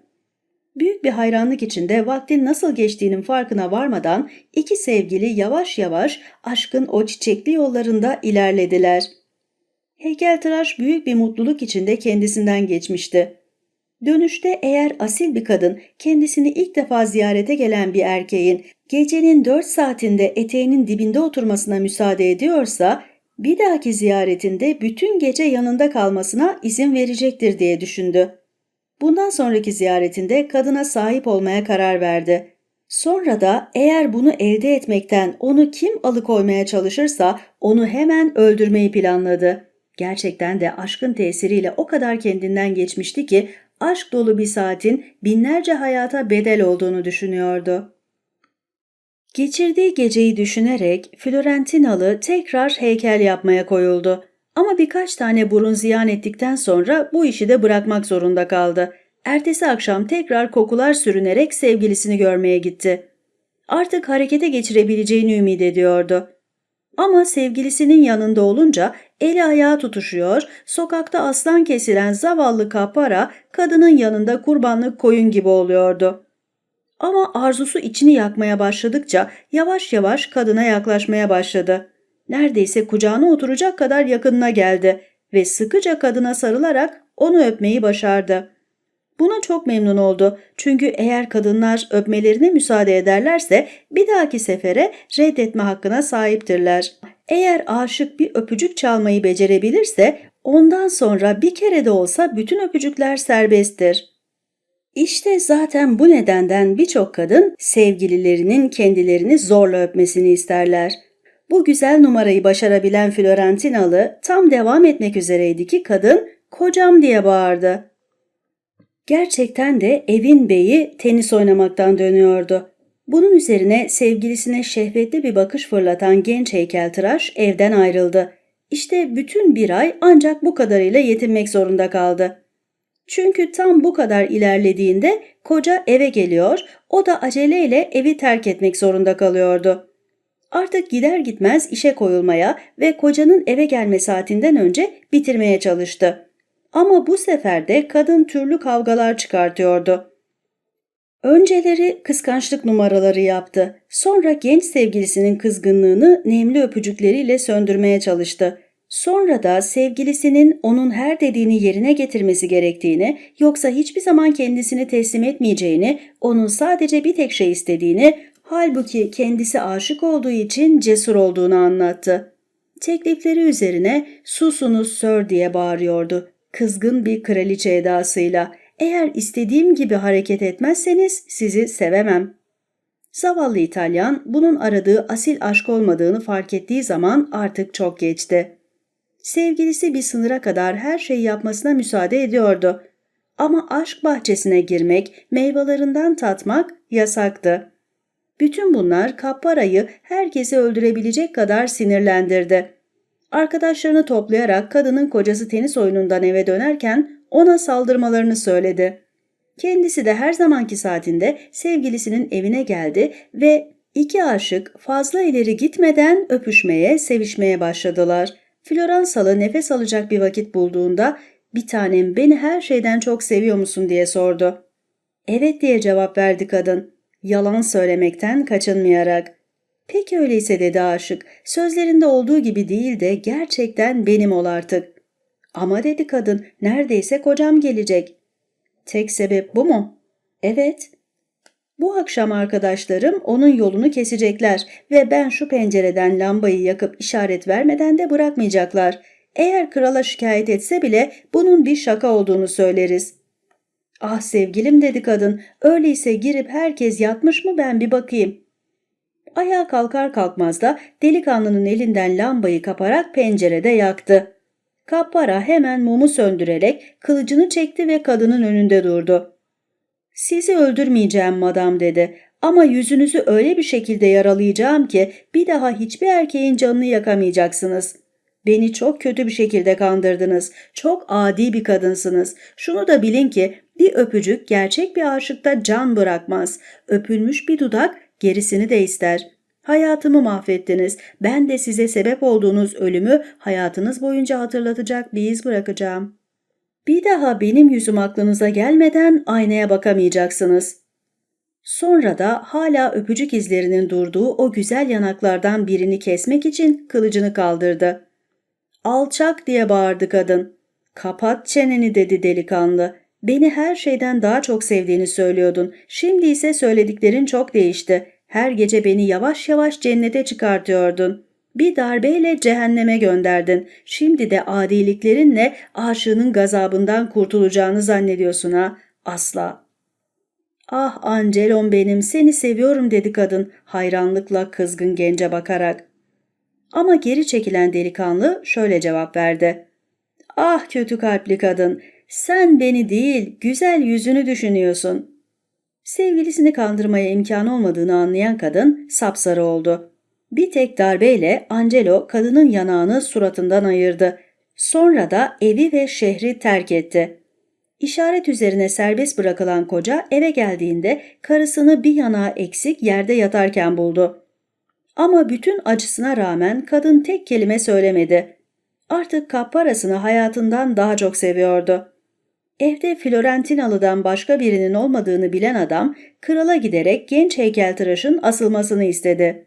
Büyük bir hayranlık içinde vaktin nasıl geçtiğinin farkına varmadan iki sevgili yavaş yavaş aşkın o çiçekli yollarında ilerlediler. Heykeltıraş büyük bir mutluluk içinde kendisinden geçmişti. Dönüşte eğer asil bir kadın kendisini ilk defa ziyarete gelen bir erkeğin gecenin dört saatinde eteğinin dibinde oturmasına müsaade ediyorsa bir dahaki ziyaretinde bütün gece yanında kalmasına izin verecektir diye düşündü. Bundan sonraki ziyaretinde kadına sahip olmaya karar verdi. Sonra da eğer bunu elde etmekten onu kim alıkoymaya çalışırsa onu hemen öldürmeyi planladı. Gerçekten de aşkın tesiriyle o kadar kendinden geçmişti ki aşk dolu bir saatin binlerce hayata bedel olduğunu düşünüyordu. Geçirdiği geceyi düşünerek Florentinalı tekrar heykel yapmaya koyuldu. Ama birkaç tane burun ziyan ettikten sonra bu işi de bırakmak zorunda kaldı. Ertesi akşam tekrar kokular sürünerek sevgilisini görmeye gitti. Artık harekete geçirebileceğini ümit ediyordu. Ama sevgilisinin yanında olunca eli ayağı tutuşuyor, sokakta aslan kesilen zavallı kapara kadının yanında kurbanlık koyun gibi oluyordu. Ama arzusu içini yakmaya başladıkça yavaş yavaş kadına yaklaşmaya başladı. Neredeyse kucağına oturacak kadar yakınına geldi ve sıkıca kadına sarılarak onu öpmeyi başardı. Buna çok memnun oldu çünkü eğer kadınlar öpmelerine müsaade ederlerse bir dahaki sefere reddetme hakkına sahiptirler. Eğer aşık bir öpücük çalmayı becerebilirse ondan sonra bir kere de olsa bütün öpücükler serbesttir. İşte zaten bu nedenden birçok kadın sevgililerinin kendilerini zorla öpmesini isterler. Bu güzel numarayı başarabilen Florentinalı tam devam etmek üzereydi ki kadın kocam diye bağırdı. Gerçekten de evin beyi tenis oynamaktan dönüyordu. Bunun üzerine sevgilisine şehvetli bir bakış fırlatan genç heykeltıraş evden ayrıldı. İşte bütün bir ay ancak bu kadarıyla yetinmek zorunda kaldı. Çünkü tam bu kadar ilerlediğinde koca eve geliyor, o da aceleyle evi terk etmek zorunda kalıyordu. Artık gider gitmez işe koyulmaya ve kocanın eve gelme saatinden önce bitirmeye çalıştı. Ama bu sefer de kadın türlü kavgalar çıkartıyordu. Önceleri kıskançlık numaraları yaptı. Sonra genç sevgilisinin kızgınlığını nemli öpücükleriyle söndürmeye çalıştı. Sonra da sevgilisinin onun her dediğini yerine getirmesi gerektiğini, yoksa hiçbir zaman kendisini teslim etmeyeceğini, onun sadece bir tek şey istediğini, halbuki kendisi aşık olduğu için cesur olduğunu anlattı. Teklifleri üzerine susunuz sör diye bağırıyordu. Kızgın bir kraliçe edasıyla. Eğer istediğim gibi hareket etmezseniz sizi sevemem. Zavallı İtalyan bunun aradığı asil aşk olmadığını fark ettiği zaman artık çok geçti. Sevgilisi bir sınıra kadar her şeyi yapmasına müsaade ediyordu. Ama aşk bahçesine girmek, meyvelerinden tatmak yasaktı. Bütün bunlar Kappara'yı herkesi öldürebilecek kadar sinirlendirdi. Arkadaşlarını toplayarak kadının kocası tenis oyunundan eve dönerken ona saldırmalarını söyledi. Kendisi de her zamanki saatinde sevgilisinin evine geldi ve iki aşık fazla ileri gitmeden öpüşmeye, sevişmeye başladılar. Floransalı nefes alacak bir vakit bulduğunda bir tanem beni her şeyden çok seviyor musun diye sordu. Evet diye cevap verdi kadın. Yalan söylemekten kaçınmayarak. Peki öyleyse dedi aşık. Sözlerinde olduğu gibi değil de gerçekten benim ol artık. Ama dedi kadın neredeyse kocam gelecek. Tek sebep bu mu? Evet. Bu akşam arkadaşlarım onun yolunu kesecekler ve ben şu pencereden lambayı yakıp işaret vermeden de bırakmayacaklar. Eğer krala şikayet etse bile bunun bir şaka olduğunu söyleriz. Ah sevgilim dedi kadın, öyleyse girip herkes yatmış mı ben bir bakayım. Ayağa kalkar kalkmaz da delikanlının elinden lambayı kaparak pencerede yaktı. Kappara hemen mumu söndürerek kılıcını çekti ve kadının önünde durdu. Sizi öldürmeyeceğim madam dedi ama yüzünüzü öyle bir şekilde yaralayacağım ki bir daha hiçbir erkeğin canını yakamayacaksınız. Beni çok kötü bir şekilde kandırdınız. Çok adi bir kadınsınız. Şunu da bilin ki bir öpücük gerçek bir aşıkta can bırakmaz. Öpülmüş bir dudak gerisini de ister. Hayatımı mahvettiniz. Ben de size sebep olduğunuz ölümü hayatınız boyunca hatırlatacak bir iz bırakacağım. Bir daha benim yüzüm aklınıza gelmeden aynaya bakamayacaksınız. Sonra da hala öpücük izlerinin durduğu o güzel yanaklardan birini kesmek için kılıcını kaldırdı. Alçak diye bağırdı kadın. Kapat çeneni dedi delikanlı. Beni her şeyden daha çok sevdiğini söylüyordun. Şimdi ise söylediklerin çok değişti. Her gece beni yavaş yavaş cennete çıkartıyordun. Bir darbeyle cehenneme gönderdin. Şimdi de adiliklerinle aşığının gazabından kurtulacağını zannediyorsun ha? Asla. Ah Angelon benim seni seviyorum dedi kadın hayranlıkla kızgın gence bakarak. Ama geri çekilen delikanlı şöyle cevap verdi. Ah kötü kalpli kadın sen beni değil güzel yüzünü düşünüyorsun. Sevgilisini kandırmaya imkan olmadığını anlayan kadın sapsarı oldu. Bir tek darbeyle Angelo kadının yanağını suratından ayırdı. Sonra da evi ve şehri terk etti. İşaret üzerine serbest bırakılan koca eve geldiğinde karısını bir yanağı eksik yerde yatarken buldu. Ama bütün acısına rağmen kadın tek kelime söylemedi. Artık kapparasını hayatından daha çok seviyordu. Evde Florentinalı'dan başka birinin olmadığını bilen adam krala giderek genç heykeltıraşın asılmasını istedi.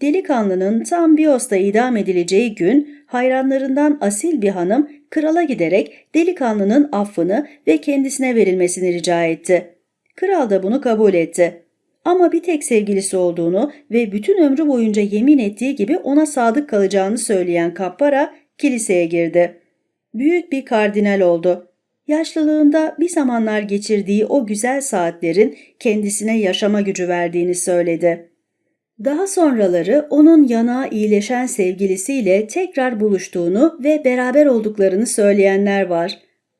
Delikanlının tam Bios'ta idam edileceği gün hayranlarından asil bir hanım krala giderek delikanlının affını ve kendisine verilmesini rica etti. Kral da bunu kabul etti. Ama bir tek sevgilisi olduğunu ve bütün ömrü boyunca yemin ettiği gibi ona sadık kalacağını söyleyen Kappara kiliseye girdi. Büyük bir kardinal oldu. Yaşlılığında bir zamanlar geçirdiği o güzel saatlerin kendisine yaşama gücü verdiğini söyledi. Daha sonraları onun yanağı iyileşen sevgilisiyle tekrar buluştuğunu ve beraber olduklarını söyleyenler var.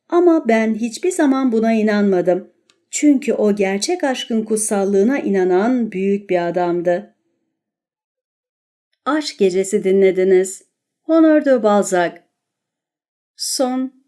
Ama ben hiçbir zaman buna inanmadım. Çünkü o gerçek aşkın kutsallığına inanan büyük bir adamdı. Aşk Gecesi dinlediniz. Honor de Balzac Son